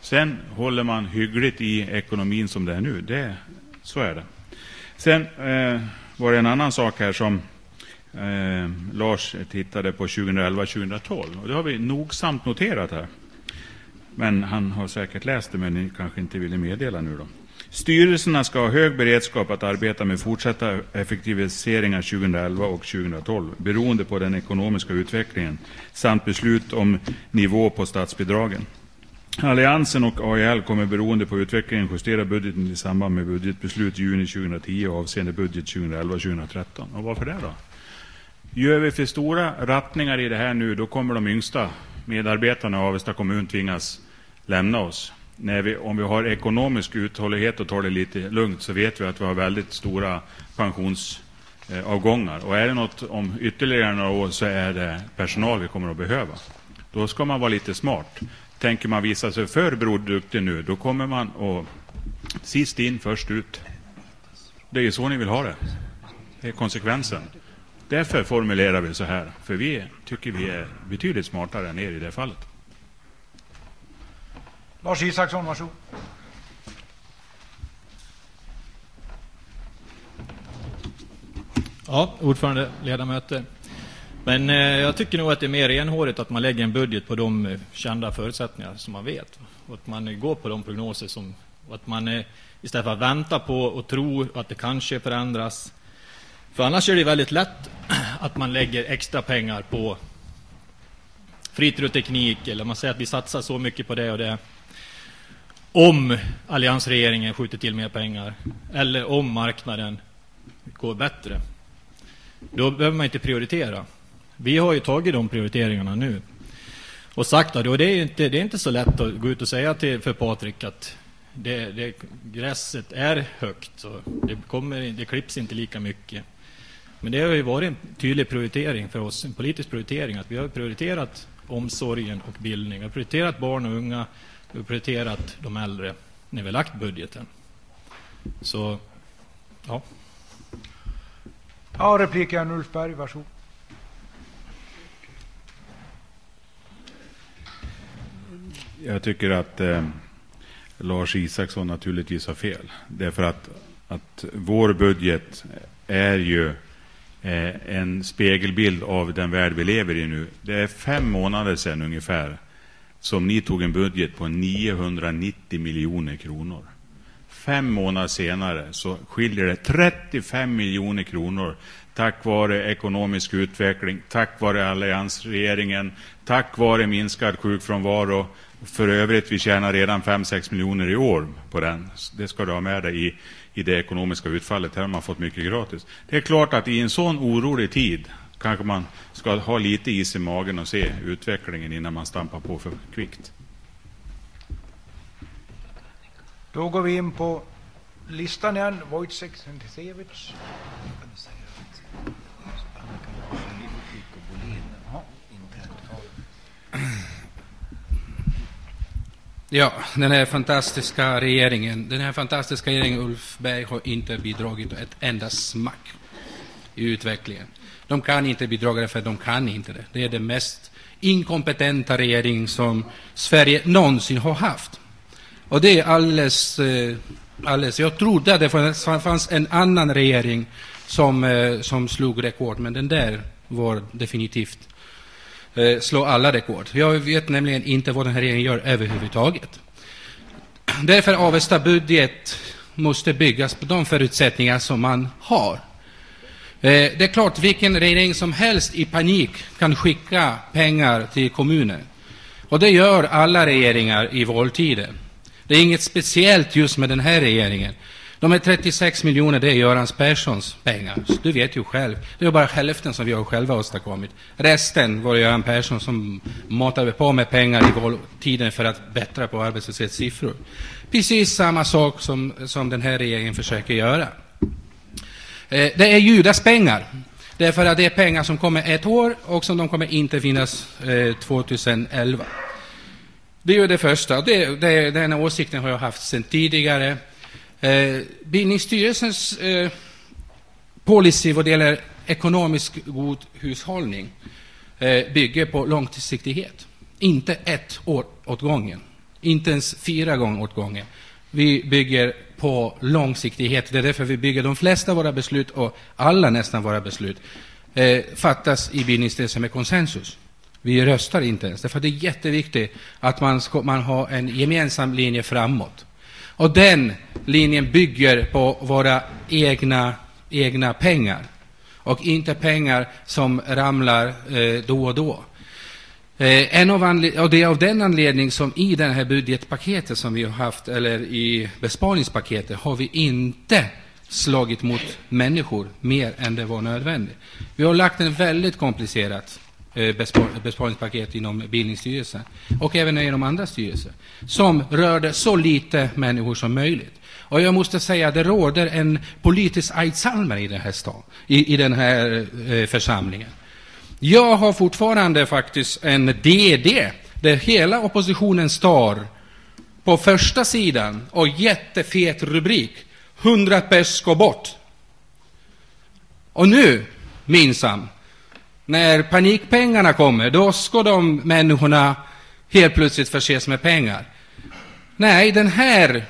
Sen håller man hyggligt i ekonomin som det är nu. Det, så är det. Sen eh, var det en annan sak här som eh, Lars tittade på 2011-2012. Och det har vi nogsamt noterat här. Men han har säkert läst det, men ni kanske inte ville meddela nu då. Styrelserna ska ha hög beredskap att arbeta med fortsatta effektiviseringar 2011 och 2012 beroende på den ekonomiska utvecklingen samt beslut om nivå på statsbidragen. Alliansen och AIL kommer beroende på utvecklingen justera budgeten i samband med budgetbeslut i juni 2010 avseende budget 2011-2013. Och varför det då? Gör vi för stora rattningar i det här nu, då kommer de yngsta medarbetarna i Avesta kommun tvingas lämna oss. När vi, om vi har ekonomisk uthållighet och tar det lite lugnt så vet vi att vi har väldigt stora pensionsavgångar. Och är det något om ytterligare några år så är det personal vi kommer att behöva. Då ska man vara lite smart. Tänker man visa sig för broduktig nu, då kommer man att sist in, först ut. Det är ju så ni vill ha det. Det är konsekvensen. Därför formulerar vi så här, för vi tycker vi är betydligt smartare än er i det fallet. Lars Isaksson, varsågod. Ja, ordförande, ledamöter. Men eh, jag tycker nog att det är mer renhårigt att man lägger en budget på de eh, kända förutsättningar som man vet. Och att man eh, går på de prognoser som... att man eh, istället för att vänta på och tro att det kanske förändras. För annars är det väldigt lätt att man lägger extra pengar på fritid och teknik eller man säger att vi satsar så mycket på det och det. Om alliansregeringen skjuter till mer pengar eller om marknaden går bättre. Då behöver man inte prioritera. Vi har ju tagit de prioriteringarna nu och sagt att det är inte det är inte så lätt att gå ut och säga till för Patrik att det, det gräset är högt och det kommer det klipps inte lika mycket. Men det har ju varit en tydlig prioritering för oss, en politisk prioritering att vi har prioriterat omsorgen och bildning. Vi har prioriterat barn och unga, vi har prioriterat de äldre när vi har lagt budgeten. Så, ja. Ja, repliken Ulf Berg, varsågod. Jag tycker att eh, Lars Isaksson naturligtvis har fel. Därför att, att vår budget är ju eh, en spegelbild av den värld vi lever i nu. Det är fem månader sedan ungefär som ni tog en budget på 990 miljoner kronor. Fem månader senare så skiljer det 35 miljoner kronor tack vare ekonomisk utveckling, tack vare alliansregeringen, tack vare minskad sjukfrånvaro. För övrigt, vi tjänar redan 5-6 miljoner i år på den. Det ska du ha med dig i, i det ekonomiska utfallet. Här har man fått mycket gratis. Det är klart att i en sån orolig tid kanske man ska ha lite is i magen och se utvecklingen innan man stampar på för kvickt. Då går vi in på listan igen. Wojciech Sentisevich. Ja, den här fantastiska regeringen, den här fantastiska regeringen Ulf Berg har inte bidragit ett enda smack i utvecklingen. De kan inte bidra för de kan inte det. Det är den mest inkompetenta regering som Sverige någonsin har haft. Och det är alldeles, eh, alldeles jag trodde att det fanns en annan regering som, eh, som slog rekord, men den där var definitivt eh, slå alla rekord. Jag vet nämligen inte vad den här regeringen gör överhuvudtaget. Därför Avesta budget måste byggas på de förutsättningar som man har. Eh, det är klart, vilken regering som helst i panik kan skicka pengar till kommunen. Och det gör alla regeringar i valtider. Det är inget speciellt just med den här regeringen. De här 36 miljoner, det är Görans Perssons pengar. Så du vet ju själv. Det är bara hälften som vi har själva åstadkommit. Resten var det Göran Persson som matade på med pengar i valtiden för att bättra på arbetslöshetssiffror. Precis samma sak som, som den här regeringen försöker göra. Eh, det är Judas pengar. Därför att det är pengar som kommer ett år och som de kommer inte finnas eh, 2011. Det är det första. Det, det, den åsikten har jag haft sedan tidigare. Eh, Bildningsstyrelsens eh, policy vad det gäller ekonomisk god hushållning eh, bygger på långsiktighet. Inte ett år åt gången. Inte ens fyra gånger åt gången. Vi bygger på långsiktighet. Det är därför vi bygger de flesta av våra beslut, och alla nästan våra beslut, eh, fattas i bildningsstyrelsen med konsensus. Vi röstar inte ens. Därför det är jätteviktigt att man, ska, man har en gemensam linje framåt. Och den linjen bygger på våra egna, egna pengar. Och inte pengar som ramlar eh, då och då. Eh, en av och det är av den anledningen som i det här budgetpaketet som vi har haft, eller i besparingspaketet, har vi inte slagit mot människor mer än det var nödvändigt. Vi har lagt en väldigt komplicerat eh, besparingspaket inom Bildningsstyrelsen och även inom andra styrelser som rörde så lite människor som möjligt. Och jag måste säga att det råder en politisk aidsalmer i den här, stan, i, i den här eh, församlingen. Jag har fortfarande faktiskt en DD där hela oppositionen står på första sidan och jättefet rubrik. 100 pers ska bort. Och nu, minsann, när panikpengarna kommer, då ska de människorna helt plötsligt förses med pengar. Nej, den här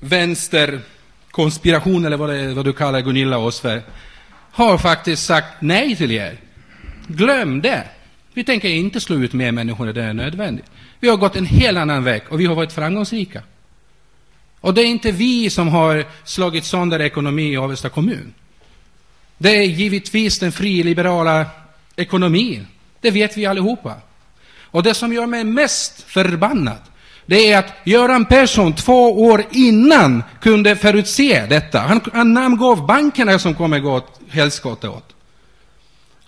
vänsterkonspirationen, eller vad, det, vad du kallar Gunilla Åsberg, har faktiskt sagt nej till er. Glöm det. Vi tänker inte slå ut mer människor när det är nödvändigt. Vi har gått en helt annan väg och vi har varit framgångsrika. Och det är inte vi som har slagit sönder ekonomi i Avesta kommun. Det är givetvis den friliberala ekonomin. Det vet vi allihopa. Och det som gör mig mest förbannad, det är att Göran Persson två år innan kunde förutse detta. Han, han namngav bankerna som kommer gå åt helskotta åt.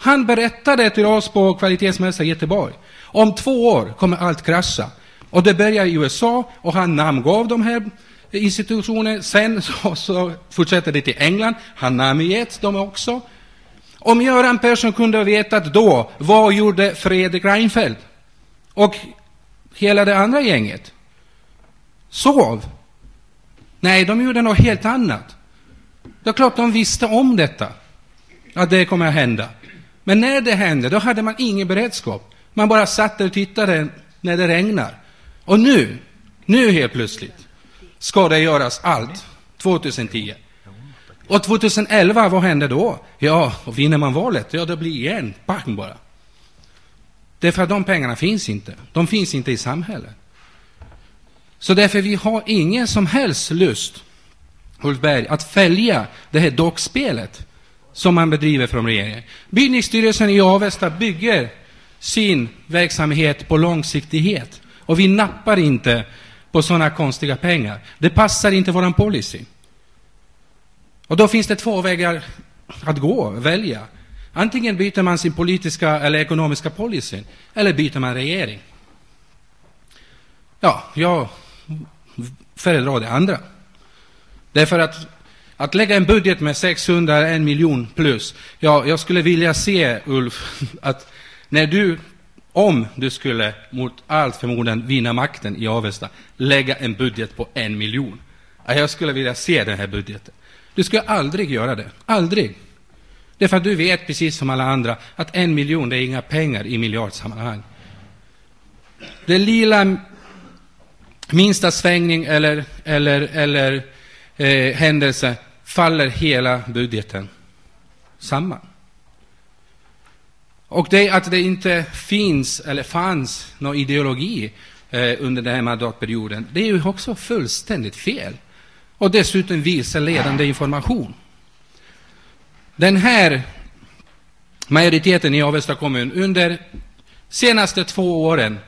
Han berättade till oss på kvalitetsmässan i Göteborg. Om två år kommer allt krascha. Och det börjar i USA och han namngav de här institutionerna. Sen så, så fortsätter det till England. Han namngett dem också. Om Göran Persson kunde ha vetat då, vad gjorde Fredrik Reinfeldt? Och hela det andra gänget? Sov? Nej, de gjorde något helt annat. Det är klart de visste om detta, att det kommer att hända. Men när det hände, då hade man ingen beredskap. Man bara satt där och tittade när det regnar. Och nu, nu helt plötsligt, ska det göras allt. 2010. Och 2011, vad hände då? Ja, och vinner man valet, ja, det blir igen, bang bara. Därför att de pengarna finns inte. De finns inte i samhället. Så därför vi har ingen som helst lust, Ulf Berg, att följa det här dockspelet som man bedriver från regeringen. Byggnadsstyrelsen i Avesta bygger sin verksamhet på långsiktighet. Och vi nappar inte på sådana konstiga pengar. Det passar inte vår policy. Och då finns det två vägar att gå, välja. Antingen byter man sin politiska eller ekonomiska policy, eller byter man regering. Ja, jag föredrar det andra. Därför att att lägga en budget med 600, en miljon plus. Ja, jag skulle vilja se, Ulf, att när du, om du skulle mot allt förmodan vinna makten i Avesta, lägga en budget på en miljon. Jag skulle vilja se den här budgeten. Du skulle aldrig göra det. Aldrig. Därför att du vet, precis som alla andra, att en miljon det är inga pengar i miljardsammanhang. Det lilla minsta svängning eller, eller, eller eh, händelse faller hela budgeten samman. Och det att det inte finns eller fanns någon ideologi eh, under den här mandatperioden, det är ju också fullständigt fel. Och dessutom vilseledande information. Den här majoriteten i Avesta kommun under senaste två åren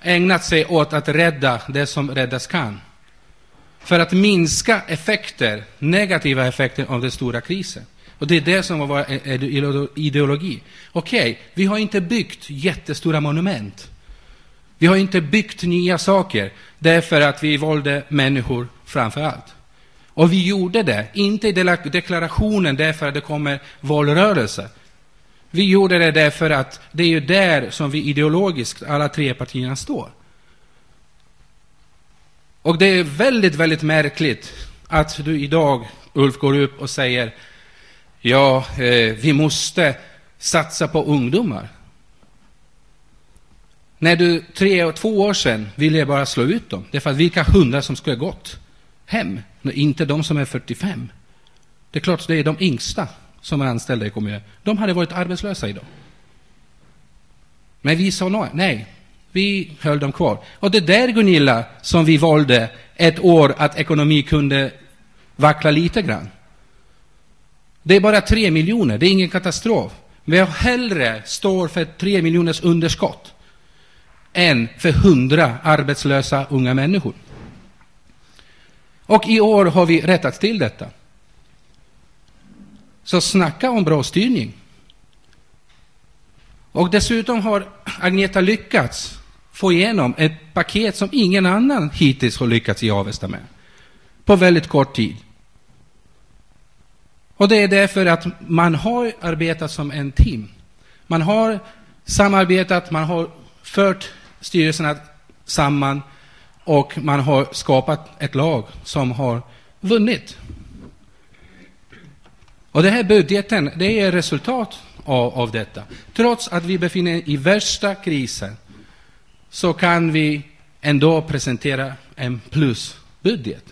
ägnat sig åt att rädda det som räddas kan. För att minska effekter, negativa effekter av den stora krisen. Och det är det som var ideologi. Okej, okay, vi har inte byggt jättestora monument. Vi har inte byggt nya saker därför att vi valde människor framför allt. Och vi gjorde det, inte i deklarationen därför att det kommer valrörelse. Vi gjorde det därför att det är ju där som vi ideologiskt, alla tre partierna, står. Och det är väldigt, väldigt märkligt att du idag, Ulf, går upp och säger ja, eh, vi måste satsa på ungdomar. När du tre och två år sedan ville bara slå ut dem, därför att vilka hundra som skulle gått hem, inte de som är 45. Det är klart, det är de yngsta som är anställda i kommunen. De hade varit arbetslösa idag. Men vi sa nej. Vi höll dem kvar. Och det där, Gunilla, som vi valde ett år att ekonomi kunde vackla lite grann. Det är bara tre miljoner, det är ingen katastrof. Men jag hellre står för tre miljoners underskott än för hundra arbetslösa unga människor. Och i år har vi rättat till detta. Så snacka om bra styrning. Och dessutom har Agneta lyckats få igenom ett paket som ingen annan hittills har lyckats i Avesta med. På väldigt kort tid. Och det är därför att man har arbetat som en team. Man har samarbetat, man har fört styrelserna samman och man har skapat ett lag som har vunnit. Och den här budgeten, det är resultat av, av detta. Trots att vi befinner oss i värsta krisen så kan vi ändå presentera en plusbudget.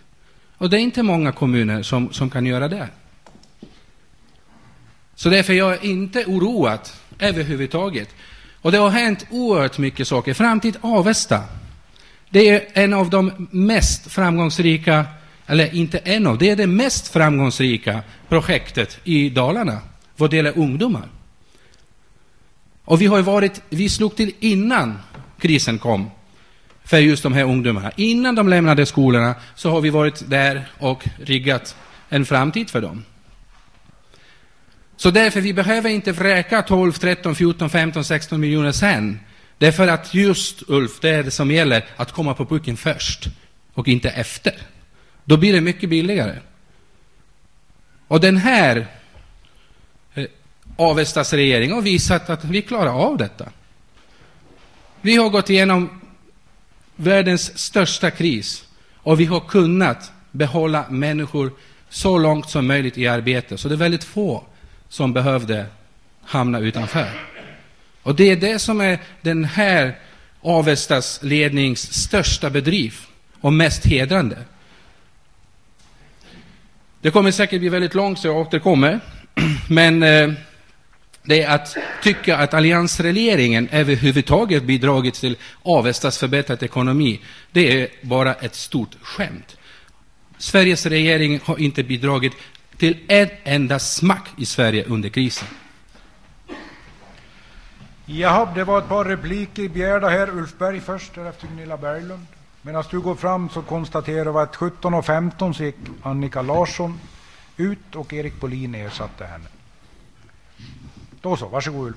Och det är inte många kommuner som, som kan göra det. Så därför är jag inte oroad överhuvudtaget. Och det har hänt oerhört mycket saker. Framtid Avesta. Det är en av de mest framgångsrika, eller inte en av, det är det mest framgångsrika projektet i Dalarna vad gäller ungdomar. Och vi har varit, vi slog till innan krisen kom för just de här ungdomarna. Innan de lämnade skolorna så har vi varit där och riggat en framtid för dem. Så därför vi behöver inte vräka 12, 13, 14, 15, 16 miljoner sen. Därför att just, Ulf, det är det som gäller, att komma på pucken först och inte efter. Då blir det mycket billigare. Och den här eh, Avestas regering har visat att vi klarar av detta. Vi har gått igenom världens största kris och vi har kunnat behålla människor så långt som möjligt i arbete. Så det är väldigt få som behövde hamna utanför. Och det är det som är den här Avestas lednings största bedriv och mest hedrande. Det kommer säkert bli väldigt långt, så jag återkommer. Men eh, det är att tycka att alliansregeringen överhuvudtaget bidragit till Avestas förbättrade ekonomi, det är bara ett stort skämt. Sveriges regering har inte bidragit till ett enda smack i Sverige under krisen. Jaha, det var ett par repliker begärda här. Ulf Berg först, därefter Gunilla Berglund. Medan du går fram så konstaterar vi att 17.15 så gick Annika Larsson ut och Erik Bolin ersatte henne. Då så, varsågod Ulf.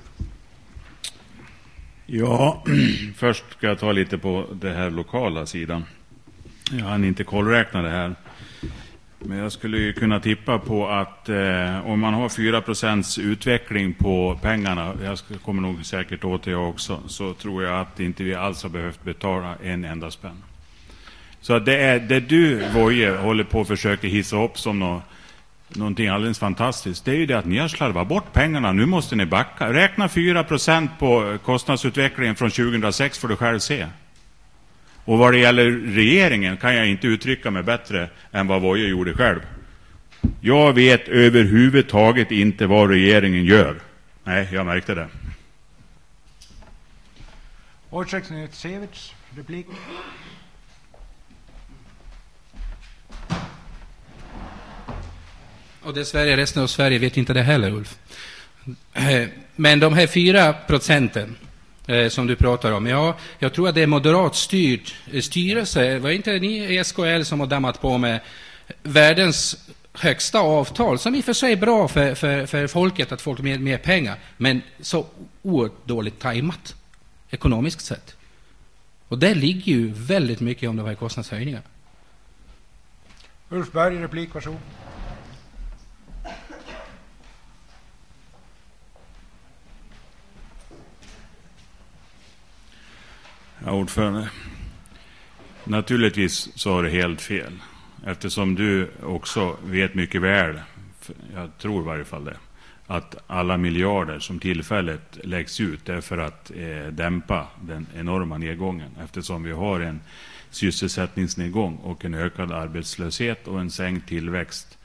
Ja, först ska jag ta lite på den här lokala sidan. Jag hann inte kollräkna det här. Men jag skulle ju kunna tippa på att eh, om man har 4% utveckling på pengarna, jag kommer nog säkert åt det jag också, så tror jag att inte vi alls har behövt betala en enda spänn. Så det är det du, Voje, håller på att försöka hissa upp som något någonting alldeles fantastiskt. Det är ju det att ni har slarvat bort pengarna. Nu måste ni backa. Räkna 4 procent på kostnadsutvecklingen från 2006 får du själv se. Och vad det gäller regeringen kan jag inte uttrycka mig bättre än vad Voje gjorde själv. Jag vet överhuvudtaget inte vad regeringen gör. Nej, jag märkte det. Wojciech replik. Och dessvärre, resten av Sverige vet inte det heller, Ulf. Eh, men de här fyra procenten eh, som du pratar om, ja, jag tror att det är moderat styrd eh, styrelse. Var inte ni i SKL som har dammat på med världens högsta avtal, som i och för sig är bra för, för, för folket, att folk har mer, mer pengar, men så oerhört dåligt tajmat ekonomiskt sett. Och det ligger ju väldigt mycket om de här kostnadshöjningarna. Ulf Berg, replik, varsågod. Ja, ordförande. Naturligtvis så har du helt fel. Eftersom du också vet mycket väl, jag tror i varje fall det, att alla miljarder som tillfället läggs ut är för att eh, dämpa den enorma nedgången. Eftersom vi har en sysselsättningsnedgång och en ökad arbetslöshet och en sänkt tillväxt.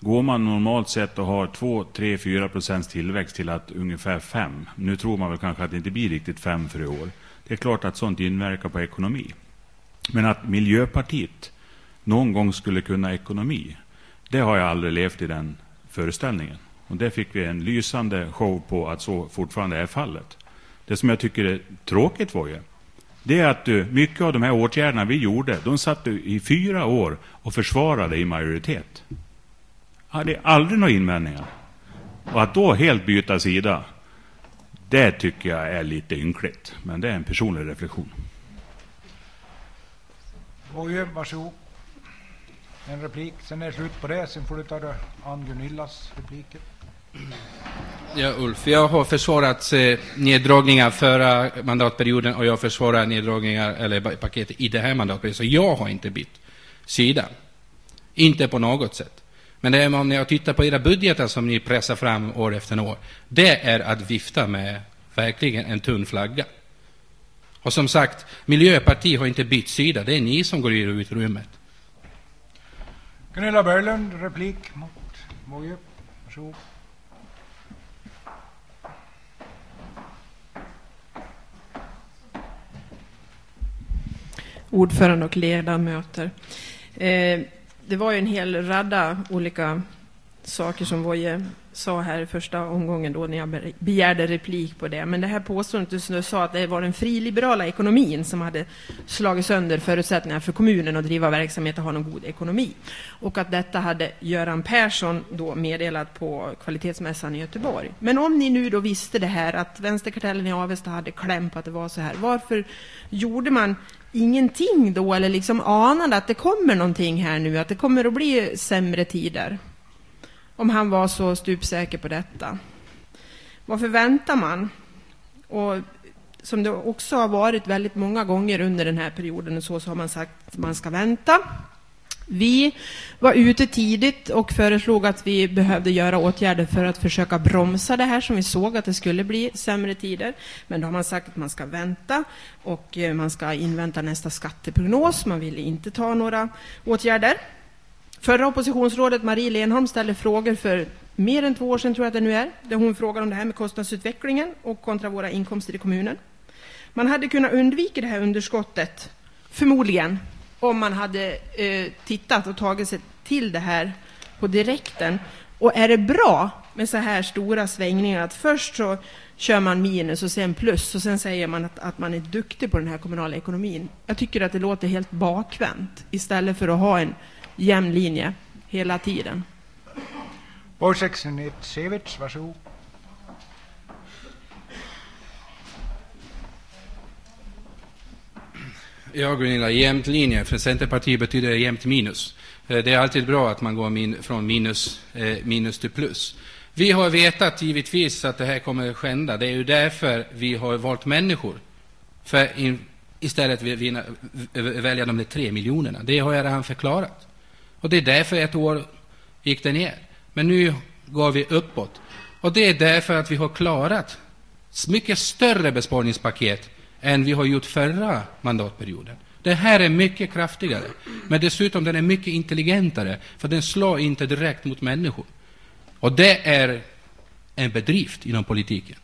Går man normalt sett och har 2, 3, 4 procents tillväxt till att ungefär 5. Nu tror man väl kanske att det inte blir riktigt 5 för i år. Det är klart att sånt inverkar på ekonomi. Men att Miljöpartiet någon gång skulle kunna ekonomi, det har jag aldrig levt i den föreställningen. Och det fick vi en lysande show på att så fortfarande är fallet. Det som jag tycker är tråkigt var ju, det är att du, mycket av de här åtgärderna vi gjorde, de satt du i fyra år och försvarade i majoritet. Jag hade aldrig några invändningar. Och att då helt byta sida, det tycker jag är lite ynkligt. Men det är en personlig reflektion. Boje, varsågod. En replik, sen är det slut på det. Sen får du ta det an Gunillas repliker. Ja, Ulf, jag har försvarat eh, neddragningar förra mandatperioden och jag försvarar neddragningar eller paketet i den här mandatperioden. Så jag har inte bytt sida. Inte på något sätt. Men det är om jag tittar på era budgetar som ni pressar fram år efter år. Det är att vifta med verkligen en tunn flagga. Och som sagt, Miljöpartiet har inte bytt sida. Det är ni som går ur rummet. Gunilla Berglund, replik mot Boje. Varsågod. Ordförande och ledamöter. Eh, det var ju en hel radda olika saker som Voje sa här i första omgången då när jag begärde replik på det. Men det här påståendet du sa att det var den friliberala ekonomin som hade slagit sönder förutsättningarna för kommunen att driva verksamhet och ha någon god ekonomi. Och att detta hade Göran Persson då meddelat på kvalitetsmässan i Göteborg. Men om ni nu då visste det här att vänsterkartellen i Avesta hade kläm på att det var så här. Varför gjorde man ingenting då eller liksom anade att det kommer någonting här nu, att det kommer att bli sämre tider? Om han var så stupsäker på detta. Varför väntar man? Och som det också har varit väldigt många gånger under den här perioden, så, så har man sagt att man ska vänta. Vi var ute tidigt och föreslog att vi behövde göra åtgärder för att försöka bromsa det här som vi såg att det skulle bli sämre tider. Men då har man sagt att man ska vänta och eh, man ska invänta nästa skatteprognos. Man ville inte ta några åtgärder. Förra oppositionsrådet Marie Lenholm ställde frågor för mer än två år sedan, tror jag att det nu är, där hon frågar om det här med kostnadsutvecklingen och kontra våra inkomster i kommunen. Man hade kunnat undvika det här underskottet, förmodligen, om man hade eh, tittat och tagit sig till det här på direkten. Och är det bra med så här stora svängningar, att först så kör man minus och sen plus och sen säger man att, att man är duktig på den här kommunala ekonomin. Jag tycker att det låter helt bakvänt istället för att ha en jämn linje hela tiden. Varsågod. Ja, Gunilla, jämnt linje. För Centerpartiet betyder det jämnt minus. Eh, det är alltid bra att man går min, från minus, eh, minus till plus. Vi har vetat givetvis att det här kommer att skända. Det är ju därför vi har valt människor. För in, istället vinna, välja de där tre miljonerna. Det har jag redan förklarat. Och det är därför ett år gick det ner. Men nu går vi uppåt. Och det är därför att vi har klarat mycket större besparingspaket än vi har gjort förra mandatperioden. Det här är mycket kraftigare, men dessutom den är mycket intelligentare, för den slår inte direkt mot människor. Och det är en bedrift inom politiken.